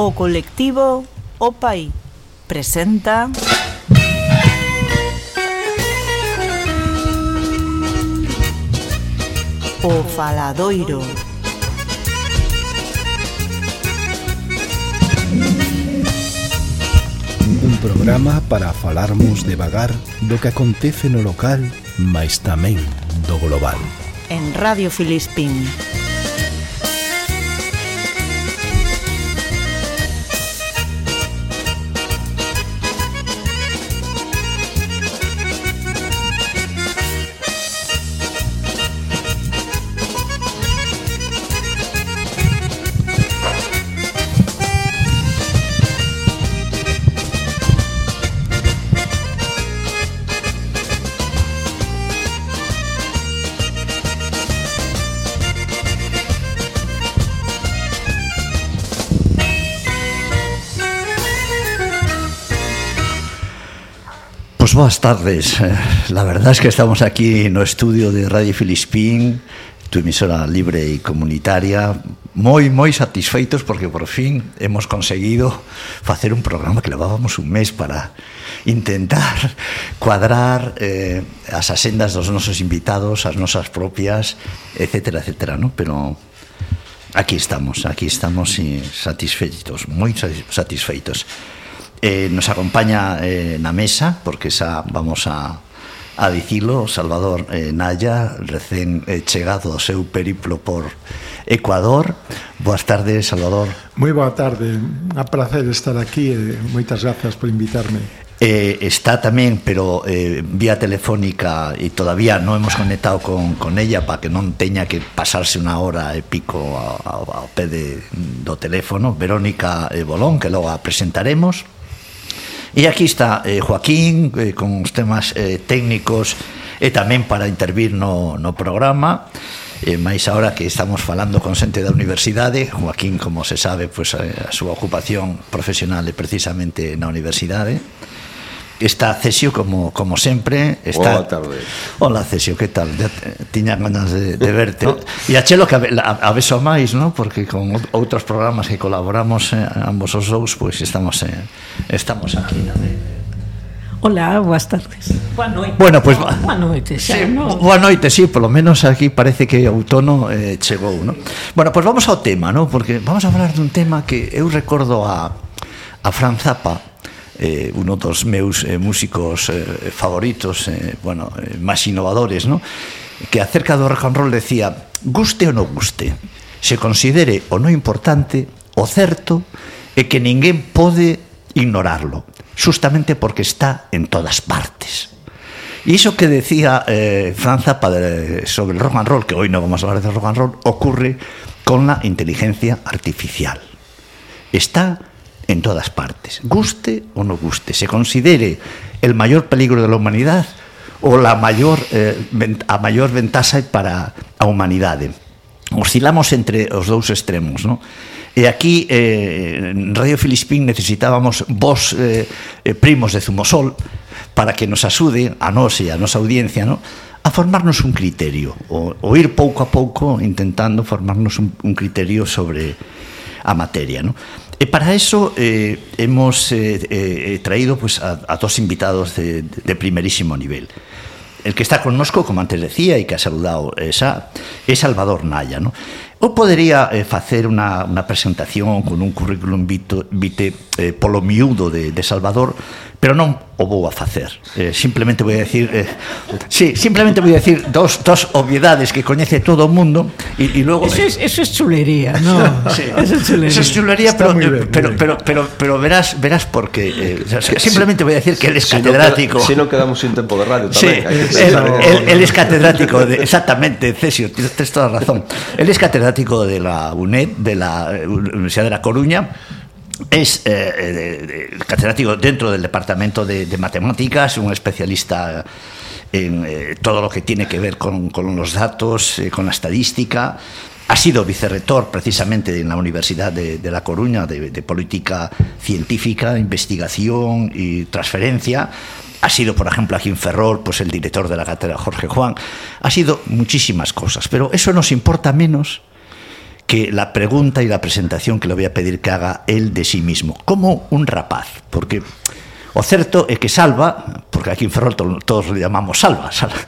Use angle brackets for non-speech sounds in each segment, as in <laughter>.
O colectivo OPAI presenta... O Faladoiro. Un programa para falarmos devagar do que acontece no local, mais tamén do global. En Radio Filispín. boas tardes. Eh, la verdad es que estamos aquí no estudio de Radio Filispín, tu emisora libre y comunitaria, moi, moi satisfeitos porque por fin hemos conseguido facer un programa que levábamos un mes para intentar cuadrar eh, as asendas dos nosos invitados, as nosas propias, etcétera, etcétera, ¿no? Pero aquí estamos, aquí estamos satisfeitos, moi satisfeitos. Eh, nos acompaña eh, na mesa, porque xa vamos a, a dicilo, Salvador eh, Naya, recén eh, chegado ao seu periplo por Ecuador. Boas tardes, Salvador. Moi boa tarde, a placer estar aquí e moitas grazas por invitarme. Eh, está tamén, pero eh, vía telefónica e todavía non hemos conectado con, con ella para que non teña que pasarse unha hora e pico ao, ao, ao pé de, do teléfono, Verónica eh, Bolón, que logo a presentaremos. E aquí está eh, Joaquín eh, con os temas eh, técnicos e tamén para intervir no, no programa eh, máis agora que estamos falando con xente da universidade, Joaquín, como se sabe, pois pues, a, a súa ocupación profesional é precisamente na universidade está Cesio como, como sempre está... Boa tarde Hola Cesio, que tal? Ya tiña ganas de, de verte no. E a Chelo que a, a, a beso máis ¿no? Porque con outros programas que colaboramos eh, ambos os dous Pois pues estamos, eh, estamos aquí tamén. Hola, boas tardes. Boa noite. Bueno, pues, boa noite, xa, sí, no? Boa noite, sí, polo menos aquí parece que outono eh, chegou, ¿no? Bueno, pois pues vamos ao tema, ¿no? Porque vamos a falar dun tema que eu recordo a, a Fran Zapa, eh, uno dos meus eh, músicos eh, favoritos, eh, bueno, eh, máis innovadores, no? que acerca do rock and roll decía, guste ou non guste, se considere o non importante, o certo é que ninguén pode ignorarlo, justamente porque está en todas partes. E iso que decía eh, Franza padre, sobre el rock and roll, que hoy non vamos a hablar de rock and roll, ocurre con la inteligencia artificial. Está en todas partes, guste o no guste, se considere el mayor peligro de la humanidad o la mayor, eh, a maior ventaxa para a humanidade. Oscilamos entre os dous extremos, non? E aquí eh, en Radio Filispín necesitábamos vos eh, eh primos de Zumosol para que nos axude a nós e a nosa audiencia, non? a formarnos un criterio o, o ir pouco a pouco intentando formarnos un, un criterio sobre a materia, ¿no? E para eso eh, hemos eh, eh, traído pues, a, dos invitados de, primerísimo nivel. El que está connosco, como antes decía, e que ha saludado esa, é Salvador Naya. ¿no? Eh, facer unha, unha presentación con un currículum eh, polo miúdo de, de Salvador, pero non o vou a facer. Eh, simplemente vou a decir, eh, sí, simplemente vou a decir dos, dos obviedades que coñece todo o mundo e, e logo... Eso es, eso es chulería, no? <laughs> Sí. Eso es chulería. Eso es chulería, Está pero, bien, pero, bien. pero, pero, pero verás, verás porque eh, o sea, simplemente voy a decir que él es Si no catedrático. queda- Si non quedamos sin tempo de radio Sí, tamén que él, es catedrático de, exactamente, Cesio, tienes toda la razón. Él es catedrático de la UNED, de la eh, Universidad de La Coruña. Es eh, eh, catedrático dentro del departamento de, matemáticas, un especialista en eh, todo lo que tiene que ver con, los datos, con la estadística. Ha sido vicerrector precisamente en la Universidad de, de La Coruña de, de Política Científica, Investigación y Transferencia. Ha sido, por ejemplo, aquí en Ferrol, pues el director de la cátedra Jorge Juan. Ha sido muchísimas cosas, pero eso nos importa menos que la pregunta y la presentación que le voy a pedir que haga él de sí mismo, como un rapaz, porque o certo é que Salva, porque aquí en Ferrol todos le llamamos Salva, Salva.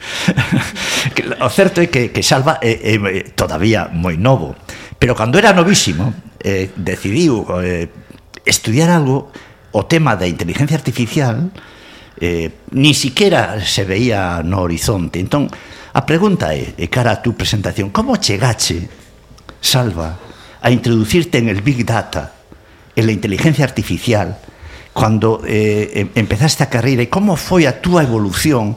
<laughs> o certo é que, que Salva é, é todavía moi novo, pero cando era novísimo eh, decidiu eh, estudiar algo o tema da inteligencia artificial eh, ni siquiera se veía no horizonte. Entón, a pregunta é, e cara a tu presentación, como chegache Salva a introducirte en el Big Data, en la inteligencia artificial, cuando eh, empezaste a carreira e como foi a túa evolución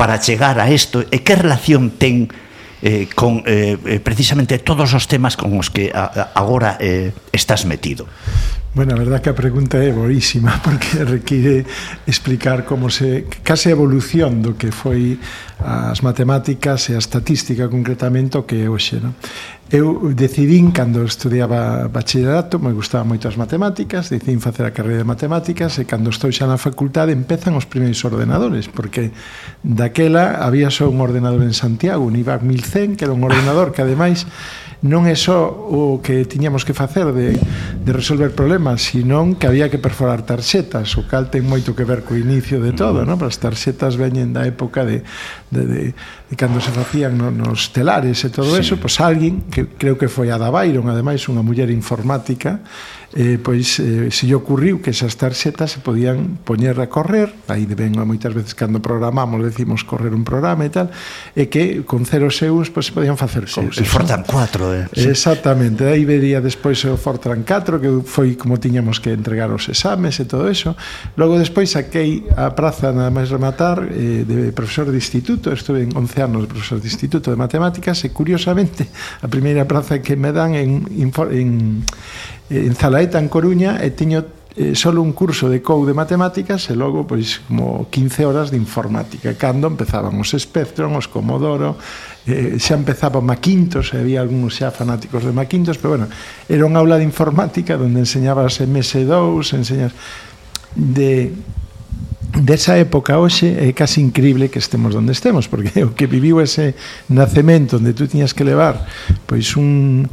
para chegar a isto e eh, que relación ten eh, con eh, eh precisamente todos os temas con os que a, a, agora eh, estás metido. Bueno, a verdad que a pregunta é boísima <laughs> porque require explicar como se case a evolución do que foi as matemáticas e a estatística concretamente o que é hoxe, non? Eu decidín cando estudiaba bacharelato, me gustaba moito as matemáticas, decidín facer a carreira de matemáticas e cando estou xa na facultade empezan os primeiros ordenadores, porque daquela había só un ordenador en Santiago, un IBAC 1100, que era un ordenador que ademais non é só o que tiñamos que facer de, de resolver problemas, senón que había que perforar tarxetas, o cal ten moito que ver co inicio de todo, mm. non? As tarxetas veñen da época de, de, de, de cando se facían no, nos telares e todo sí. eso, pois alguén, que creo que foi a Byron, ademais unha muller informática, eh, pois eh, se lle ocurriu que esas tarxetas se podían poñer a correr, aí de moitas veces cando programamos decimos correr un programa e tal, e que con ceros euros pois, se podían facer sí, cousas. El Fortran 4, eh? Sí. Exactamente, aí vería despois o Fortran 4, que foi como tiñamos que entregar os exames e todo eso. Logo despois saquei a praza nada máis rematar eh, de profesor de instituto, instituto, estuve en 11 anos de profesor de instituto de matemáticas e curiosamente a primeira praza que me dan en, en, en, en Zalaeta, en Coruña, e tiño eh, solo un curso de COU de matemáticas e logo pois como 15 horas de informática. Cando empezaban os Spectrum, os Comodoro eh, xa empezaba Macintos e había algúns xa fanáticos de Macintos pero bueno, era unha aula de informática donde enseñabas MS2 enseñas de desa época hoxe é casi incrible que estemos onde estemos, porque <laughs> o que viviu ese nacemento onde tú tiñas que levar pois un,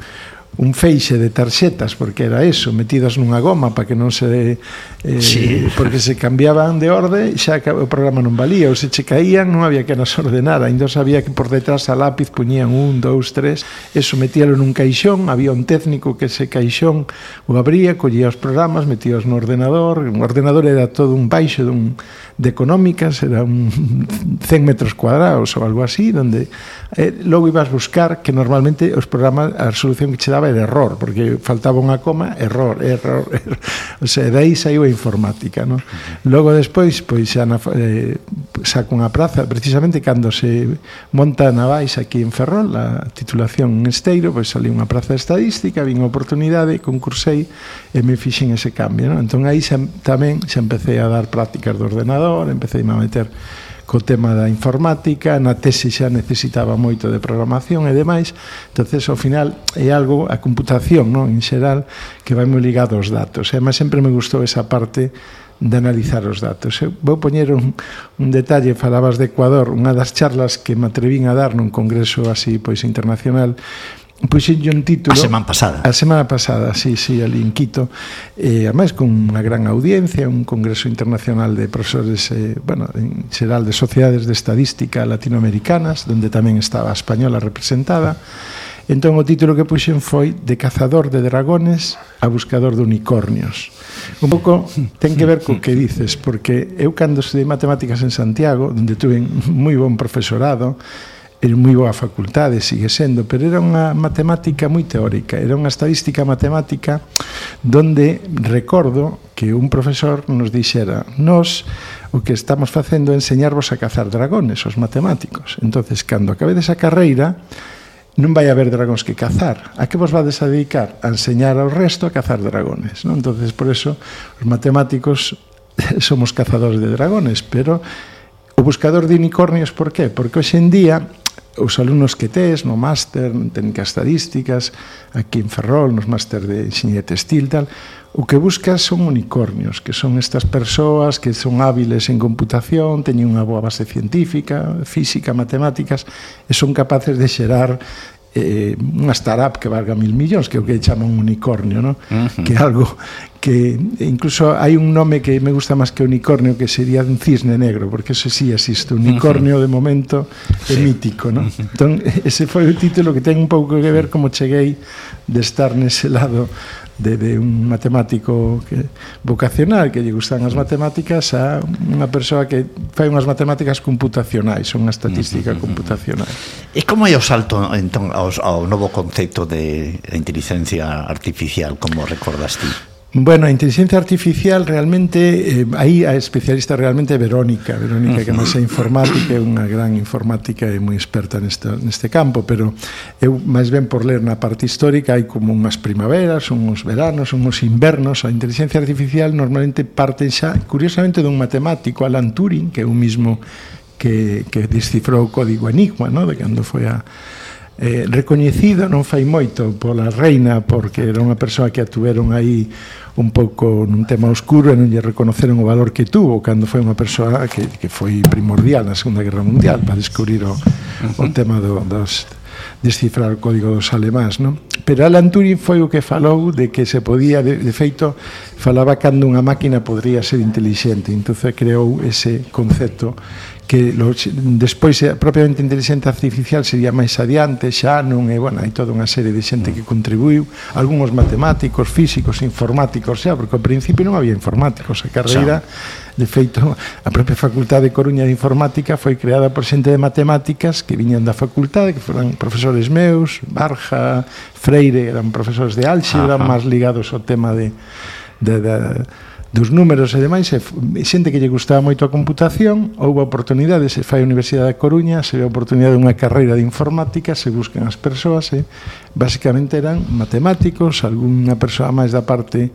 un feixe de tarxetas, porque era eso, metidas nunha goma para que non se... Eh, sí. Porque se cambiaban de orde, xa o programa non valía, ou se che caían, non había que nas ordenar, ainda sabía que por detrás a lápiz puñían un, dous, tres, eso metíalo nun caixón, había un técnico que ese caixón o abría, collía os programas, metíos no ordenador, o ordenador era todo un baixo dun, de económicas, era un <laughs> 100 metros cuadrados ou algo así, donde eh, logo ibas buscar que normalmente os programas, a resolución que che daba era error, porque faltaba unha coma, error, error, <laughs> error. O sea, dai saiu a informática, non? Logo despois, pois xa na, eh, saco unha praza, precisamente cando se monta na Vais aquí en Ferrol, a titulación en Esteiro, pois sali unha praza estadística, vin oportunidade, concursei e me fixen ese cambio, non? Entón aí xa, tamén xa empecé a dar prácticas do ordenador, empecé a meter co tema da informática, na tese xa necesitaba moito de programación e demais, entonces ao final é algo, a computación non? en xeral, que vai moi ligado aos datos. E además sempre me gustou esa parte de analizar os datos. Eu vou poñer un, un detalle, falabas de Ecuador, unha das charlas que me atrevín a dar nun congreso así pois internacional, puxenlle un título a semana pasada. A semana pasada, sí, sí, ali en Quito, eh además con unha gran audiencia, un congreso internacional de profesores eh bueno, en xeral de sociedades de estadística latinoamericanas, onde tamén estaba a española representada. Entón o título que puxen foi De cazador de dragones a buscador de unicornios. Un pouco ten que ver co que dices, porque eu cando estudei matemáticas en Santiago, onde tuve moi bon profesorado, era moi boa facultade, sigue sendo, pero era unha matemática moi teórica, era unha estadística matemática donde recordo que un profesor nos dixera nos o que estamos facendo é enseñarvos a cazar dragones, os matemáticos. entonces cando acabedes a carreira, non vai haber dragóns que cazar. A que vos vades a dedicar? A enseñar ao resto a cazar dragones. Non? entonces por eso, os matemáticos <laughs> somos cazadores de dragones, pero O buscador de unicornios, por qué? Porque hoxe en día os alumnos que tes no máster en técnicas estadísticas, aquí en Ferrol, nos máster de enxeñería textil, tal, o que buscas son unicornios, que son estas persoas que son hábiles en computación, teñen unha boa base científica, física, matemáticas, e son capaces de xerar eh, unha startup que valga mil millóns, que é o que chaman unicornio, no? Uh -huh. que é algo que incluso hai un nome que me gusta máis que unicornio que sería un cisne negro, porque ese sí existe, unicornio uh -huh. de momento é sí. mítico, no? Uh -huh. Entón, ese foi o título que ten un pouco que ver como cheguei de estar nese lado de, de un matemático que, vocacional que lle gustan as matemáticas a unha persoa que fai unhas matemáticas computacionais, unha estatística computacional. E como é o salto entón ao, ao novo concepto de inteligencia artificial, como recordas ti? Bueno, a inteligencia artificial realmente, eh, aí a especialista realmente é Verónica, Verónica que máis é informática, é unha gran informática e moi experta neste, neste campo, pero eu máis ben por ler na parte histórica hai como unhas primaveras, unhos veranos, unhos invernos, a inteligencia artificial normalmente parte xa, curiosamente, dun matemático, Alan Turing, que é o mismo que, que descifrou o código enigma, no? de cando foi a eh, recoñecido non fai moito pola reina porque era unha persoa que atuveron aí un pouco nun tema oscuro e non lle reconoceron o valor que tuvo cando foi unha persoa que, que foi primordial na Segunda Guerra Mundial para descubrir o, o tema do, dos descifrar o código dos alemáns, non? Pero Alan Turing foi o que falou de que se podía, de, de feito, falaba cando unha máquina podría ser inteligente, entonces creou ese concepto que lo, despois eh, propiamente inteligencia artificial sería máis adiante, xa non é, bueno, hai toda unha serie de xente que contribuiu, algúns matemáticos, físicos, informáticos, xa, porque ao principio non había informáticos, a carreira xa. de feito, a propia Facultade de Coruña de Informática foi creada por xente de matemáticas que viñan da facultade, que foran profesores meus, Barja, Freire, eran profesores de álxebra, máis ligados ao tema de, de, de dos números e demais, e xente que lle gustaba moito a computación, houve oportunidades, se fai a Universidade da Coruña, se ve a oportunidade dunha carreira de informática, se buscan as persoas, e basicamente eran matemáticos, algunha persoa máis da parte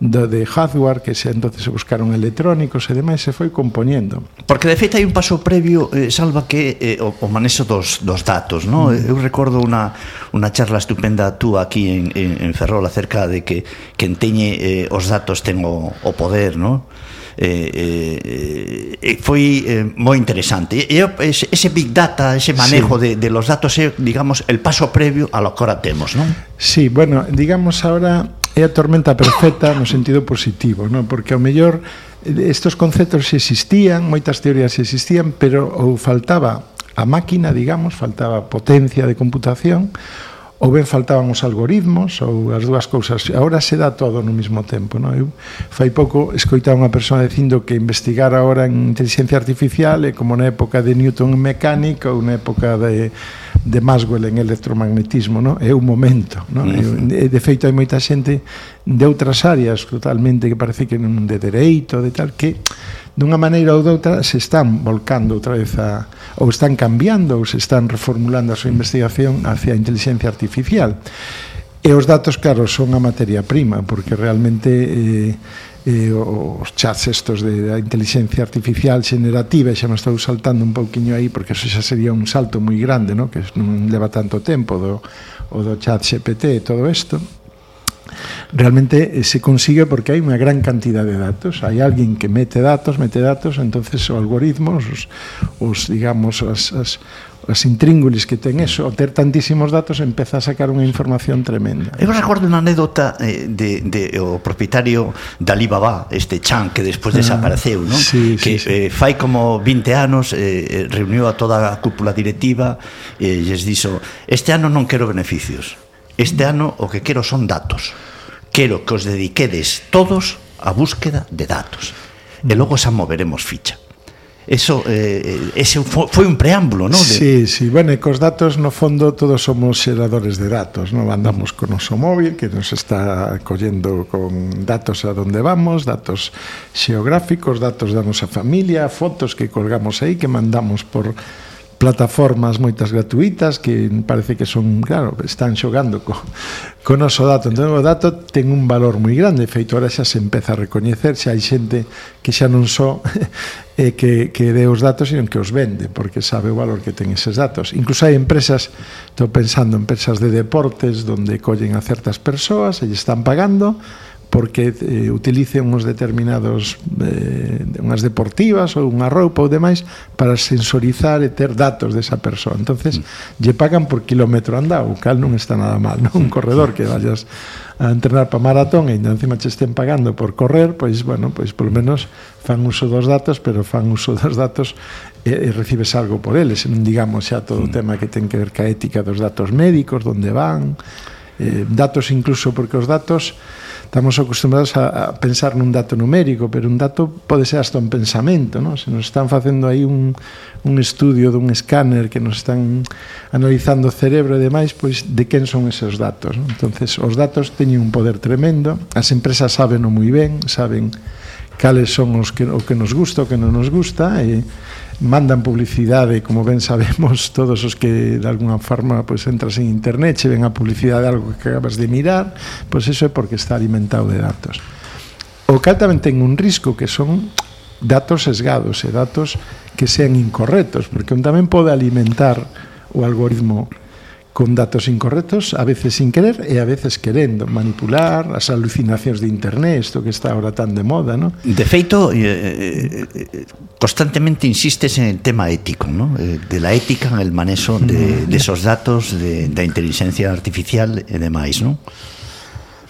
do de hardware, que se entonces se buscaron electrónicos e demais, se foi compoñendo. Porque de feito hai un paso previo, eh, Salva, que eh, o, o manexo dos, dos datos, no? Mm. Eu recordo unha, unha charla estupenda tú aquí en, en, en Ferrol acerca de que quen teñe eh, os datos ten o, o poder, no? Eh, eh, eh, foi eh, moi interesante. E, ese, ese big data, ese manejo sí. de, de los datos é, digamos, el paso previo a lo que ahora temos, non? Sí, bueno, digamos ahora é a tormenta perfecta no sentido positivo, non? Porque ao mellor eh, estos conceptos existían, moitas teorías existían, pero ou faltaba a máquina, digamos, faltaba potencia de computación ou ben faltaban os algoritmos ou as dúas cousas. Agora se dá todo no mesmo tempo, non? Eu fai pouco escoitaba unha persoa dicindo que investigar agora en inteligencia artificial é como na época de Newton en mecánica ou na época de de Maxwell en electromagnetismo, non? É un momento, non? E, de feito hai moita xente de outras áreas totalmente que parece que non de dereito, de tal que dunha maneira ou doutra se están volcando outra vez a, ou están cambiando ou se están reformulando a súa investigación hacia a inteligencia artificial. E os datos, claro, son a materia prima, porque realmente eh, eh, os chats estos de a inteligencia artificial generativa, xa me estou saltando un pouquiño aí, porque eso xa sería un salto moi grande, no? que non leva tanto tempo do, o do chat GPT e todo isto, realmente eh, se consigue porque hay una gran cantidad de datos. Hay alguén que mete datos, mete datos, entonces o algoritmos, os, os digamos, as, as, as intríngulis que ten eso, ao ter tantísimos datos empeza a sacar unha información tremenda. Eu recordo unha anécdota eh, de, de o propietario da Alibaba, este Chan, que despois ah, desapareceu, non? Sí, que sí, sí. Eh, fai como 20 anos eh, eh reuniu a toda a cúpula directiva e eh, lles dixo, este ano non quero beneficios Este ano o que quero son datos. Quero que os dediquedes todos a búsqueda de datos. E logo xa moveremos ficha. Eso eh, ese foi un preámbulo, non? De... Sí, sí, bueno, e cos datos no fondo todos somos xeradores de datos, non? Andamos con o noso móvil que nos está collendo con datos a donde vamos, datos xeográficos, datos da nosa familia, fotos que colgamos aí que mandamos por plataformas moitas gratuitas que parece que son, claro, están xogando co, co noso dato. Entón, o dato ten un valor moi grande. Feito, ahora xa se empeza a recoñecer, xa hai xente que xa non só <laughs> eh, que, que dé os datos, sino que os vende, porque sabe o valor que ten eses datos. Incluso hai empresas, estou pensando, empresas de deportes, donde collen a certas persoas, e están pagando, porque eh, utilice uns determinados eh, unhas deportivas ou unha roupa ou demais para sensorizar e ter datos desa persoa. Entonces, mm. lle pagan por kilómetro andado, o cal non está nada mal, <laughs> non? Un corredor que vayas a entrenar para maratón e ainda encima che estén pagando por correr, pois, bueno, pois polo menos fan uso dos datos, pero fan uso <laughs> dos datos e, e recibes algo por eles, non digamos xa todo mm. o tema que ten que ver ca ética dos datos médicos, onde van, eh, datos incluso porque os datos Estamos acostumbrados a, a pensar nun dato numérico, pero un dato pode ser hasta un pensamento, non? Se nos están facendo aí un, un estudio dun escáner que nos están analizando o cerebro e demais, pois de quen son esos datos, non? Entonces, os datos teñen un poder tremendo, as empresas saben moi ben, saben cales son os que, o que nos gusta, o que non nos gusta, e mandan publicidade, como ben sabemos <laughs> todos os que de alguna forma pois pues, entras en internet, che ven a publicidade de algo que acabas de mirar, pois pues eso é porque está alimentado de datos. O cal tamén ten un risco que son datos sesgados e datos que sean incorrectos, porque un tamén pode alimentar o algoritmo con datos incorrectos, a veces sin querer e a veces querendo manipular as alucinacións de internet, isto que está agora tan de moda, ¿no? De feito, eh, eh, eh, constantemente insistes en el tema ético, ¿no? Eh, de la ética, el manejo de, mm. de esos datos, de, da inteligencia artificial e demais, ¿no?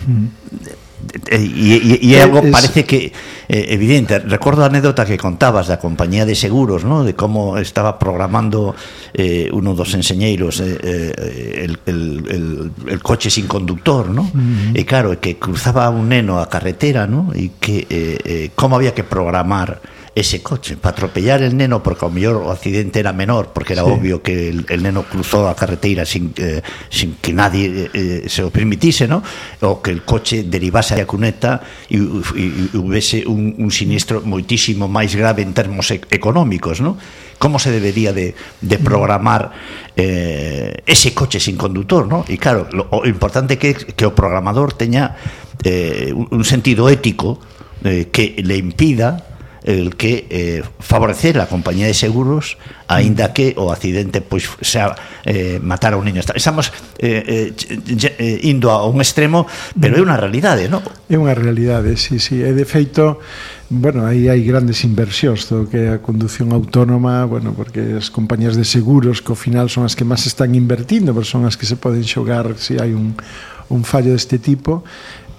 Mm. Eh, eh, e, e, e eh, algo parece que eh, evidente, recordo a anécdota que contabas da compañía de seguros, ¿no? de como estaba programando eh, uno dos enseñeiros eh, eh, el, el, el, el coche sin conductor, ¿no? Uh -huh. e claro, que cruzaba un neno a carretera, ¿no? e que eh, eh, como había que programar ese coche para atropellar el neno porque ao mellor o accidente era menor porque era sí. obvio que el, el neno cruzou a carreteira sin, eh, sin que nadie eh, eh se o permitise ¿no? o que el coche derivase a cuneta e, e, e houvese un, un sinistro moitísimo máis grave en termos e económicos ¿no? como se debería de, de mm. programar eh, ese coche sin conductor ¿no? e claro, lo, o importante que que o programador teña eh, un, un sentido ético eh, que le impida el que eh, favorecer a compañía de seguros aínda que o accidente pois xa eh, matar a un niño. Estamos eh, eh, eh, indo a un extremo pero é unha realidade non? é unha realidade, sí, sí. E de feito Bueno, aí hai grandes inversións todo que a conducción autónoma, bueno, porque as compañías de seguros que ao final son as que máis están invertindo, pero son as que se poden xogar se hai un, un fallo deste tipo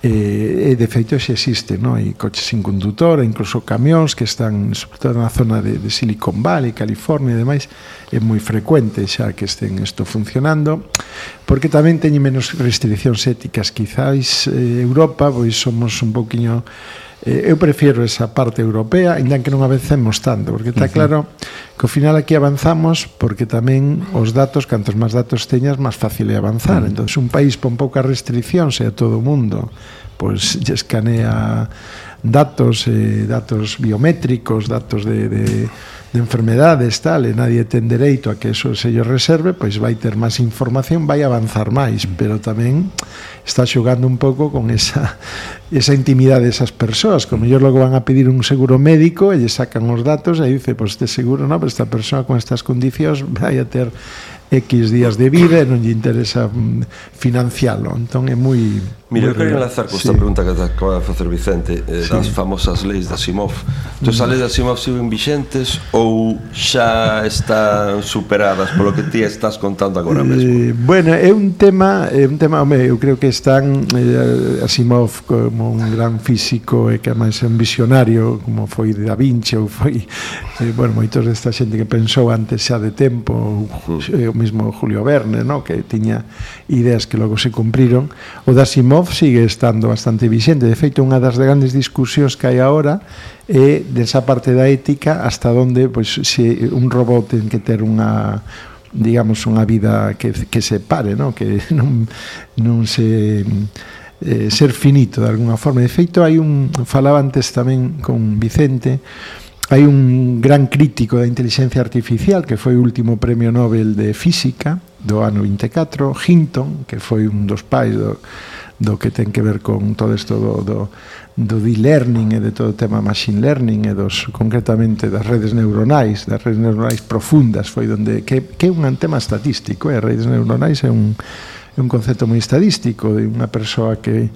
e, e de feito xe existe, no? hai coches sin condutor, incluso camións que están sobre todo na zona de, de Silicon Valley, California e demais, é moi frecuente xa que estén isto funcionando, porque tamén teñen menos restriccións éticas, quizáis eh, Europa, pois somos un poquinho Eh, eu prefiro esa parte europea, ainda que non avancemos tanto, porque está claro que ao final aquí avanzamos porque tamén os datos, cantos máis datos teñas, máis fácil é avanzar. Uh -huh. Entón, un país pon poucas restriccións e a todo o mundo pues lle escanea datos, eh, datos biométricos, datos de, de, de enfermedades, tal, e nadie ten dereito a que eso se lle reserve, pois vai ter máis información, vai avanzar máis, mm. pero tamén está xogando un pouco con esa esa intimidade desas persoas, como mellor logo van a pedir un seguro médico e lle sacan os datos e dice, pois pues, este seguro, no, pero esta persoa con estas condicións <laughs> vai a ter X días de vida e non lle interesa mm, financialo. Entón é moi... Mira, moi eu quero enlazar con esta sí. pregunta que acaba de facer Vicente eh, sí. das famosas leis de Asimov. Entón, as leis de Asimov siguen vixentes ou xa están superadas polo que ti estás contando agora eh, mesmo? Eh, bueno, é un tema, é un tema, home, eu creo que están eh, Asimov como un gran físico e que máis é un visionario, como foi Da Vinci ou foi, eh, bueno, moitos desta xente que pensou antes xa de tempo, ou, eh, o mismo Julio Verne, no? que tiña ideas que logo se cumpriron, o de Asimov sigue estando bastante vixente. De feito, unha das grandes discusións que hai agora é desa parte da ética hasta onde pois, se un robot ten que ter unha digamos unha vida que, que se pare, no? que <laughs> non, non se eh, ser finito de alguna forma. De feito, hai un falaba antes tamén con Vicente Hai un gran crítico da inteligencia artificial que foi o último premio Nobel de Física do ano 24, Hinton, que foi un dos pais do, do que ten que ver con todo isto do, do, do de-learning e de todo o tema machine learning e dos, concretamente das redes neuronais, das redes neuronais profundas, foi onde que, que é un tema estatístico, eh? redes neuronais é un, é un concepto moi estadístico de unha persoa que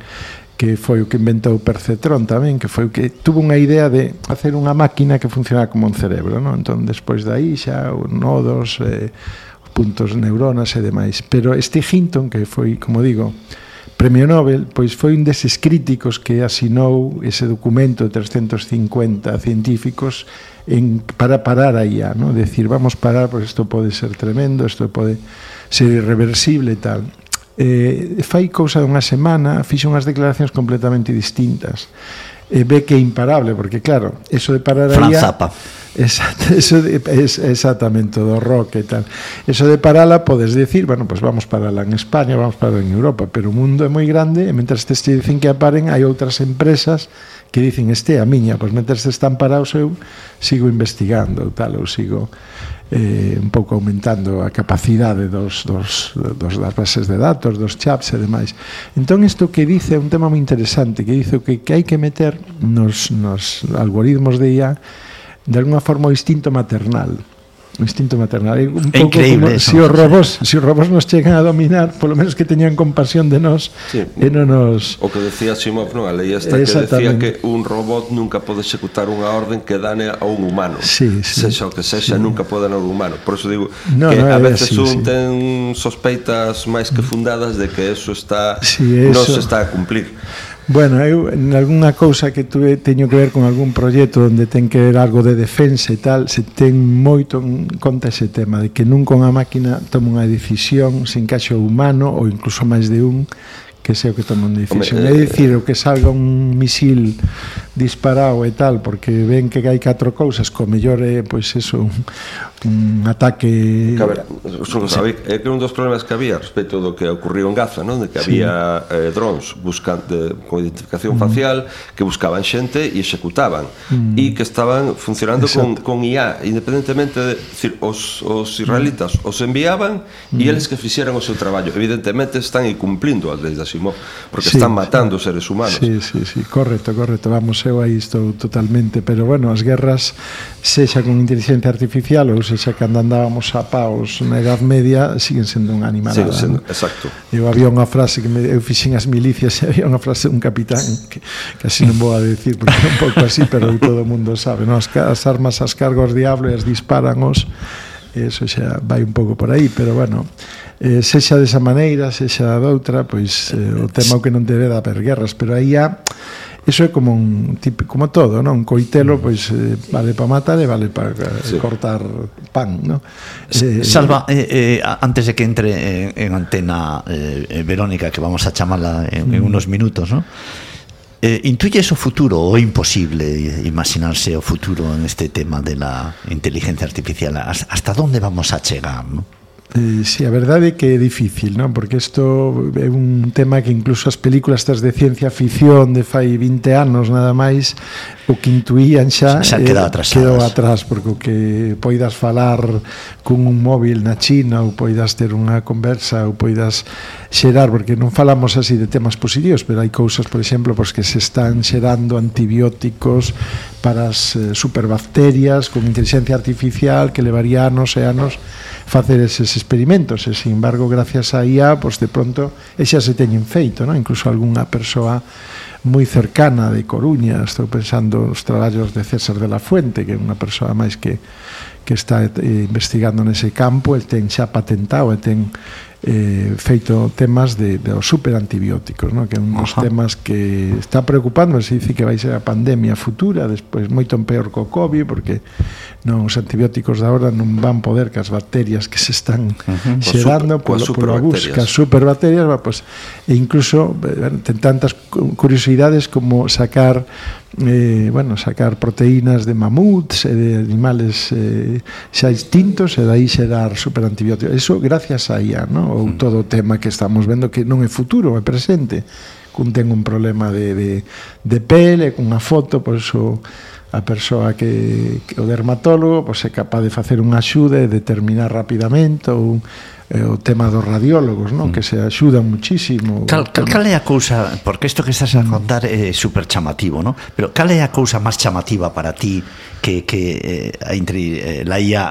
que foi o que inventou Percetron tamén, que foi o que tuvo unha idea de hacer unha máquina que funcionaba como un cerebro, non? Entón, despois de aí xa, os nodos, eh, os puntos neuronas e demais. Pero este Hinton, que foi, como digo, premio Nobel, pois foi un deses críticos que asinou ese documento de 350 científicos en, para parar a IA, non? Decir, vamos parar, pois isto pode ser tremendo, isto pode ser irreversible e tal eh, fai cousa dunha semana fixo unhas declaracións completamente distintas. E eh, ve que é imparable porque claro, eso de parar aí Franzapa exact, <laughs> eso de, es, exactamente do rock e tal. Eso de parala podes decir bueno, pues vamos parala en España, vamos parala en Europa pero o mundo é moi grande e mentras te dicen que aparen hai outras empresas que dicen este é a miña, pois meterse están parados eu sigo investigando, tal, ou sigo eh, un pouco aumentando a capacidade dos, dos, dos, das bases de datos, dos chaps e demais. Entón, isto que dice é un tema moi interesante, que dice que, que hai que meter nos, nos algoritmos de IA de alguna forma o instinto maternal o instinto maternal. É un é pouco como eso. se os robós, se os robós nos chegan a dominar, polo menos que teñan compasión de nós sí. e non nos O que decía Simov, non, a lei esta que decía que un robot nunca pode executar unha orden que dane a un humano. Sí, sí, sexa o que sexa, sí. nunca pode dar a un humano. Por eso digo no, que no, a veces así, un sí. ten sospeitas máis que fundadas de que eso está sí, eso... non se está a cumplir. Bueno, eu en algunha cousa que tuve, teño que ver con algún proxecto onde ten que ver algo de defensa e tal, se ten moito en conta ese tema de que nunca unha máquina toma unha decisión sin caixo humano ou incluso máis de un que sea o que toma unha decisión. Home, eh, é dicir, o que salga un misil disparado e tal, porque ven que hai catro cousas, co mellor é, pois, eso, un, un ataque que, a ver, son, sí. é que un dos problemas que había respecto do que ocurriu en Gaza non? de que sí. había eh, drones buscan, de, con identificación mm. facial que buscaban xente e executaban mm. e que estaban funcionando Exacto. con, con IA independentemente de decir, os, os israelitas mm. os enviaban mm. e eles que fixeran o seu traballo evidentemente están incumplindo as leis da Simón porque sí, están matando sí. seres humanos sí, sí, sí, correcto, correcto vamos, eu aí estou totalmente pero bueno, as guerras sexa con inteligencia artificial ou Pois seja, que andábamos a paus na Edad Media, siguen sendo un animalada. Siguen sendo, ¿no? exacto. Eu había unha frase que me, eu fixen as milicias e había unha frase dun capitán que, casi non vou a decir, porque é un pouco así, pero todo o mundo sabe, ¿no? as, as armas as cargos diablo e as disparan os eso xa vai un pouco por aí, pero bueno, eh, sexa desa maneira, sexa doutra, pois eh, o tema o que non te hereda per guerras, pero aí há eso é como un tipo, como todo, non? Un coitelo pois eh, vale para matar e vale para eh, sí. cortar pan, non? Eh, eh, Salva, eh, eh, antes de que entre en, en antena eh, Verónica que vamos a chamarla en, en mm. unos minutos, non? Eh, ¿Intuyes o futuro o imposible imaginarse o futuro en este tema de la inteligencia artificial? ¿Hasta dónde vamos a chegar, ¿no? Eh, sí, a verdade é que é difícil, non? Porque isto é un tema que incluso as películas estas de ciencia ficción de fai 20 anos nada máis o que intuían xa, xa quedou, eh, atrasadas. quedou atrás porque o que poidas falar cun un móvil na China ou poidas ter unha conversa ou poidas xerar, porque non falamos así de temas positivos, pero hai cousas, por exemplo, pois que se están xerando antibióticos para as eh, superbacterias con inteligencia artificial que levaría anos e anos facer eses experimentos e, sin embargo, gracias a IA, pois de pronto, e xa se teñen feito, non? Incluso algunha persoa moi cercana de Coruña, estou pensando os traballos de César de la Fuente, que é unha persoa máis que que está eh, investigando nese campo, el ten xa patentado, el ten eh, feito temas de, de os superantibióticos, no? que é un dos Ajá. temas que está preocupando, se dice que vai ser a pandemia futura, despois moito peor co COVID, porque non os antibióticos da hora non van poder que as bacterias que se están uh -huh. xerando polo, polo busca superbacterias, va, pues, e incluso eh, ten tantas curiosidades como sacar eh, bueno, sacar proteínas de mamuts e de animales eh, xa extintos e daí xe dar superantibióticos. Eso gracias a IA, ¿no? ou hmm. todo o tema que estamos vendo que non é futuro, é presente. Cun ten un problema de, de, de pele, cunha foto, por eso a persoa que, que o dermatólogo pois, é capaz de facer unha axuda e determinar rapidamente ou eh, o tema dos radiólogos, non? Mm. que se axudan muchísimo. Cal, cal, cal é a cousa, porque isto que estás a mm. contar é super chamativo, non? pero cal é a cousa máis chamativa para ti que, que eh, entre eh, la IA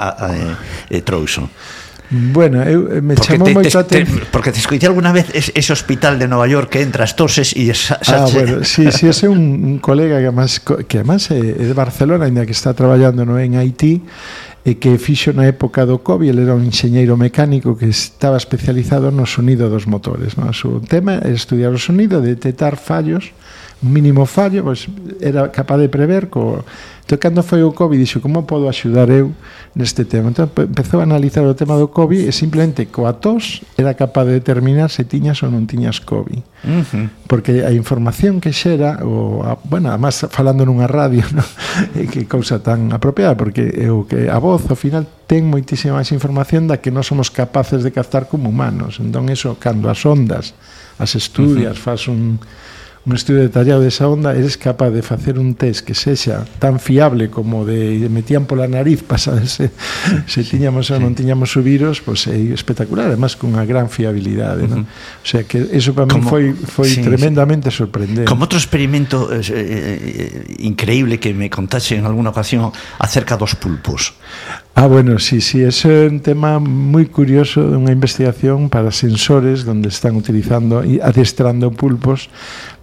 eh, eh, trouxo? Bueno, eu eh, me porque chamou moito te, te, porque te escoitei alguna vez ese, ese hospital de Nova York que entras toses e Ah, bueno, si, sí, sí, ese é un, un colega que además que además é, é de Barcelona, ainda que está traballando no en Haití, e que fixo na época do COVID, ele era un enxeñeiro mecánico que estaba especializado no sonido dos motores. No? O seu tema é estudiar o sonido, detectar fallos un mínimo fallo, pois, era capaz de prever co... Entón, cando foi o COVID, dixo, como podo axudar eu neste tema? Entón, empezou a analizar o tema do COVID e simplemente coa tos era capaz de determinar se tiñas ou non tiñas COVID. Uh -huh. Porque a información que xera, o, a, bueno, además falando nunha radio, <laughs> ¿no? que cousa tan apropiada, porque eu, que a voz, ao final, ten moitísima máis información da que non somos capaces de captar como humanos. Entón, eso, cando as ondas, as estudias, uh -huh. faz un un estudio detallado desa onda, eres capaz de facer un test que sexa tan fiable como de metían pola nariz para saber se, se tiñamos ou non tiñamos o virus, pois é espectacular, además cunha gran fiabilidade, non? O sea, que eso para como, mí foi foi sí, tremendamente sorprendente. Como outro experimento eh, eh, eh, increíble que me contaxe en alguna ocasión acerca dos pulpos. Ah, bueno, sí, sí, ese é un tema moi curioso dunha investigación para sensores donde están utilizando e adestrando pulpos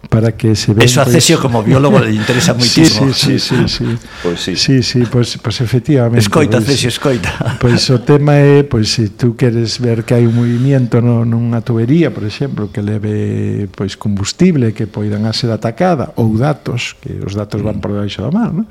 para que se ven... Eso a Cesio pues... como biólogo le interesa <laughs> moitísimo. Sí, sí, sí, sí. sí. Pois pues sí. Sí, sí, pois, pues, efectivamente. Escoita, pues, Cesio, escoita. <laughs> Pois o tema é, pois se tú queres ver que hai un movimiento no, nunha tubería, por exemplo, que leve pois combustible que poidan a ser atacada ou datos, que os datos van mm. por debaixo da mar, non?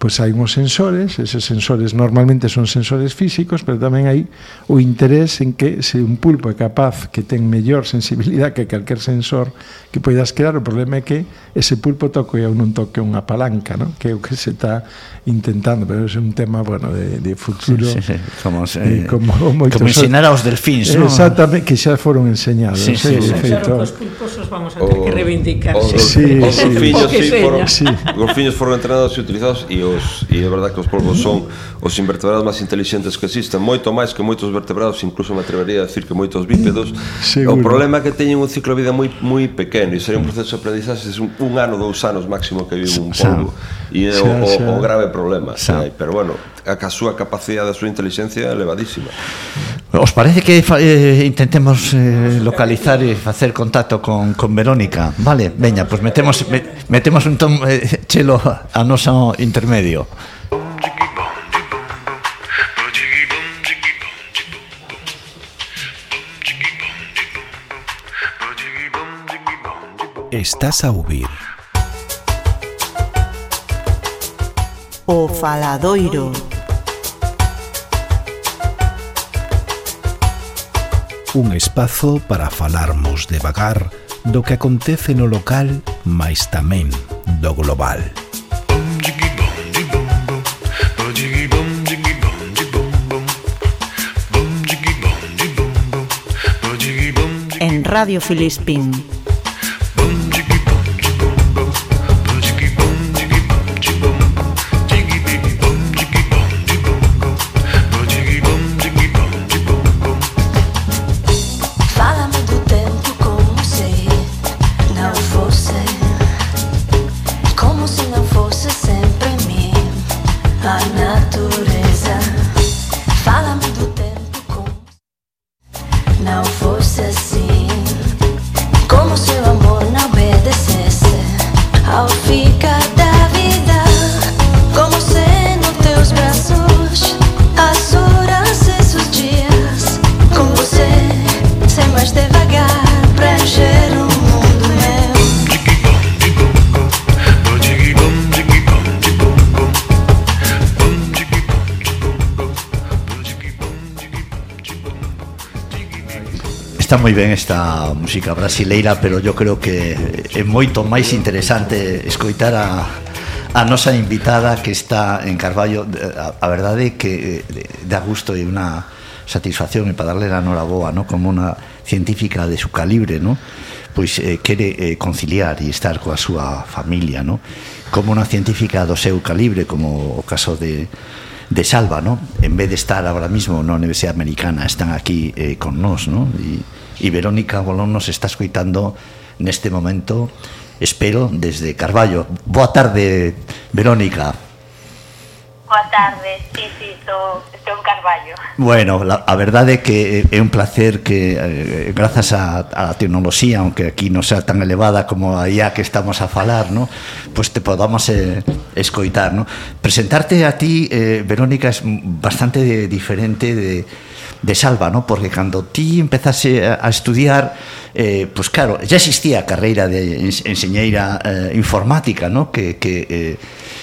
pois hai uns sensores, eses sensores normalmente son sensores físicos, pero tamén hai o interés en que se un pulpo é capaz que ten mellor sensibilidade que calquer sensor que poidas crear, o problema é que ese pulpo toque ou non toque unha palanca, non? que é o que se está intentando, pero é un tema bueno, de, de futuro. Sí, sí, sí. Como, eh, como, moitos, como ensinar aos delfíns, non? Exactamente, que xa foron enseñados. Sí, sí, sí, sí. Claro, os pulpos os vamos a ter o, que reivindicar. Os, sí, sí, os, sí, sí. Fillos, sí, foron, sí. os golfiños foron entrenados e utilizados e o os, e é verdade que os polvos son os invertebrados máis inteligentes que existen, moito máis que moitos vertebrados, incluso me atrevería a decir que moitos bípedos. Seguro. O problema é que teñen un ciclo de vida moi moi pequeno e sería un proceso de aprendizaxe un, un ano, dous anos máximo que vive un polvo. E é o, o, o grave problema. Xa. Pero bueno, a ca súa capacidade, a súa inteligencia elevadísima. Os parece que eh, intentemos eh, localizar e facer contacto con, con Verónica? Vale, veña, pois pues metemos me, metemos un tom eh, chelo a noso intermedio. Estás a ouvir. O Faladoiro. un espazo para falarmos devagar do que acontece no local, mais tamén do global. En Radio Filispín la naturaleza. moi ben esta música brasileira Pero eu creo que é moito máis interesante escoitar a, a nosa invitada que está en Carballo A, a verdade é que eh, dá gusto e unha satisfacción E para darle a noraboa, no? como unha científica de su calibre, no? pois eh, quere eh, conciliar e estar coa súa familia, no? como unha científica do seu calibre, como o caso de de Salva, ¿no? En vez de estar ahora mismo en ¿no? la Universidad Americana, están aquí eh, con nos, ¿no? Y, e Verónica Bolón nos está escoitando neste momento, espero, desde Carballo. Boa tarde, Verónica. Boa tarde, sí, sí, estou, estou en Carballo. Bueno, la, a verdade é que eh, é un placer que, eh, grazas a, a tecnoloxía, aunque aquí non sea tan elevada como a IA que estamos a falar, ¿no? pues te podamos eh, escoitar. ¿no? Presentarte a ti, eh, Verónica, é bastante de, diferente de de Salva, ¿no? porque cando ti empezase a estudiar, eh, pues claro, ya existía a carreira de enseñeira eh, informática, ¿no? que, que eh,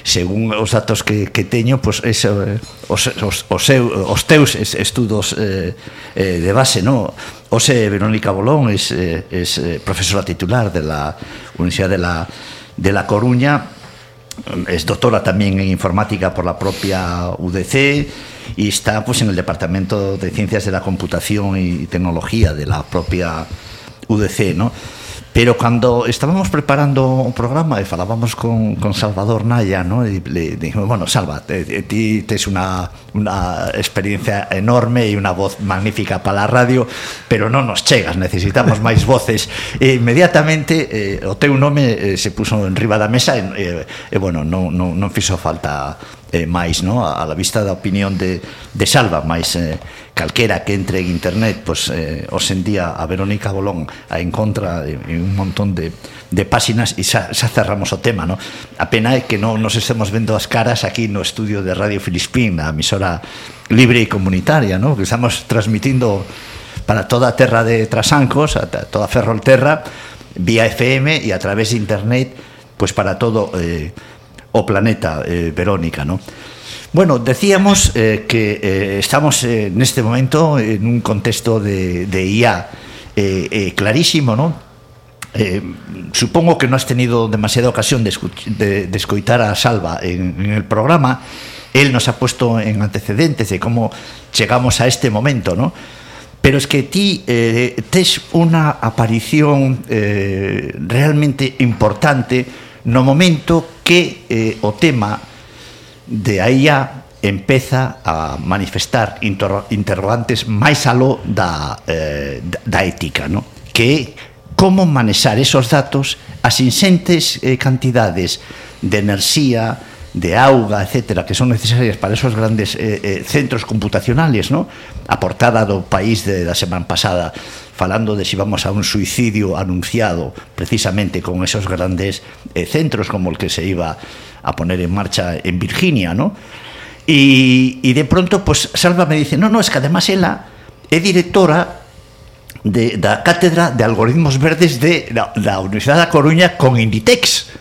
según os datos que, que teño, pues, eso, eh, os, os, os, seu, os teus estudos eh, eh, de base, ¿no? Ose Verónica Bolón es, eh, es eh, profesora titular de la Universidad de la, de la Coruña, es doctora tamén en informática por la propia UDC, y está pues en el departamento de ciencias de la computación y tecnología de la propia UDC, ¿no? Pero cando estábamos preparando un programa e falábamos con, con Salvador Naya, ¿no? E le dijimos, bueno, Salva, te, ti tes una, una experiencia enorme e una voz magnífica para la radio, pero non nos chegas, necesitamos máis <laughs> voces. E inmediatamente eh, o teu nome eh, se puso en riba da mesa e, eh, e bueno, non, non, non fixo falta eh, máis no? a, a vista da opinión de, de Salva máis eh, calquera que entre en internet pois, eh, os hoxendía a Verónica Bolón a en contra de, de un montón de, de páxinas e xa, xa cerramos o tema no? a pena é que non nos estemos vendo as caras aquí no estudio de Radio Filispín a emisora libre e comunitaria no? que estamos transmitindo para toda a terra de Trasancos a toda Ferrolterra vía FM e a través de internet pois para todo eh, o planeta eh, Verónica no? Bueno, decíamos eh, que eh, estamos en este momento en un contexto de, de IA clarísimo, ¿no? Supongo que no has tenido demasiada ocasión de, de, escoitar a Salva en, el programa. Él nos ha puesto en antecedentes de cómo llegamos a este momento, ¿no? Pero es que ti eh, tes una aparición realmente importante no momento que eh, o tema de a IA empeza a manifestar inter interrogantes máis aló da, eh, da ética, no? que é como manexar esos datos as inxentes eh, cantidades de enerxía, de auga, etcétera, que son necesarias para esos grandes eh, eh, centros computacionales, ¿no? A portada do país de, da semana pasada falando de se si vamos a un suicidio anunciado precisamente con esos grandes eh, centros como el que se iba a poner en marcha en Virginia, ¿no? Y, y de pronto, pues Salva me dice, no, no, es que además ella é directora de, da Cátedra de Algoritmos Verdes de, la, la Universidad da Coruña con Inditex.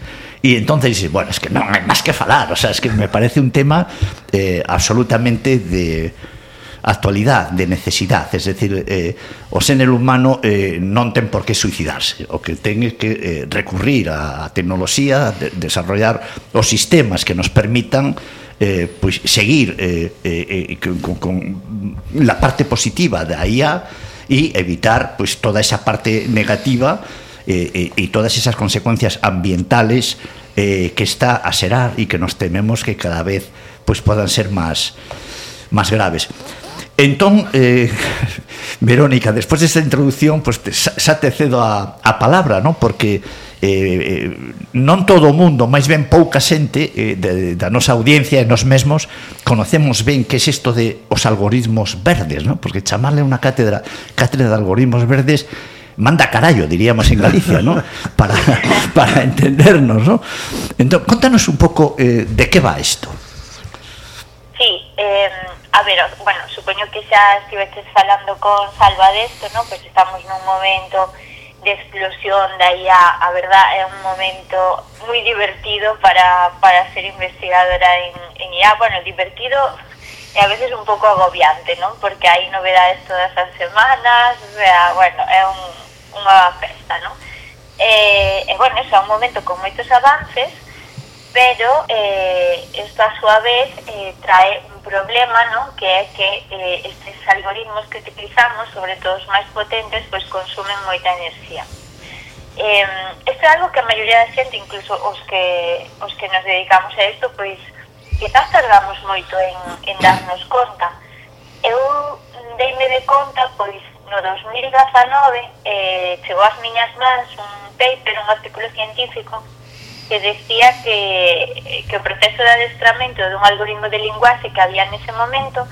Y entonces dices, bueno, es que no hay más que falar, o sea, es que me parece un tema eh, absolutamente de actualidade, de necesidade, es decir, eh, o ser humano eh, non ten por que suicidarse, o que ten é que eh, recurrir á tecnoloxía, de, desarrollar os sistemas que nos permitan eh, pois seguir eh, eh, eh con, con la parte positiva da IA e evitar pois toda esa parte negativa eh, eh e todas esas consecuencias ambientales eh, que está a serar y que nos tememos que cada vez pues puedan ser más, más graves. Entón, eh, <laughs> Verónica, despois desta introducción, pues, pois, te, xa te cedo a, a palabra, ¿no? Porque eh, eh, non todo o mundo, máis ben pouca xente eh, de, da nosa audiencia e nos mesmos conocemos ben que é isto de os algoritmos verdes, ¿no? Porque chamarle unha cátedra, cátedra de algoritmos verdes manda carallo, diríamos en Galicia, ¿no? <laughs> Para, para entendernos, ¿no? Entón, contanos un pouco eh, de que va isto. Sí, eh, a ver, bueno, supoño que xa estiveches falando con Salva desto, ¿no? Pois pues estamos nun momento de explosión da IA, a verdad é un momento moi divertido para, para ser investigadora en, en IA, bueno, divertido e a veces un pouco agobiante, ¿no? Porque hai novedades todas as semanas, o sea, bueno, é un, unha festa, ¿no? E, e bueno, é un momento con moitos avances, pero eh, esto a súa vez eh, trae un problema, ¿no? Que é que eh, estes algoritmos que utilizamos, sobre todo os máis potentes, pois consumen moita enerxía. Eh, isto é algo que a maioría da xente, incluso os que, os que nos dedicamos a isto, pois quizás tardamos moito en, en darnos conta. Eu deime de conta, pois, no 2019 eh, chegou ás miñas mans un paper, un artículo científico, que decía que, que o proceso de adestramento dun algoritmo de linguaxe que había nese momento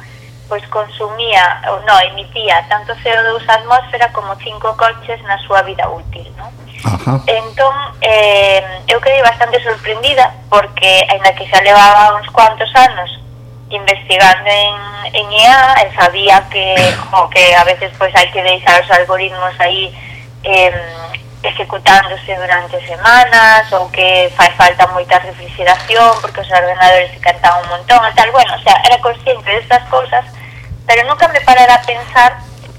pois consumía, ou non, emitía tanto CO2 á atmósfera como cinco coches na súa vida útil, non? Ajá. Entón, eh, eu quedei bastante sorprendida porque, ainda que xa levaba uns cuantos anos investigando en, en IA, e sabía que, jo, que a veces pois hai que deixar os algoritmos aí eh, executándose durante semanas ou que fai falta moita refrigeración porque os ordenadores se cantan un montón e tal, bueno, o sea, era consciente destas cousas pero nunca me parara a pensar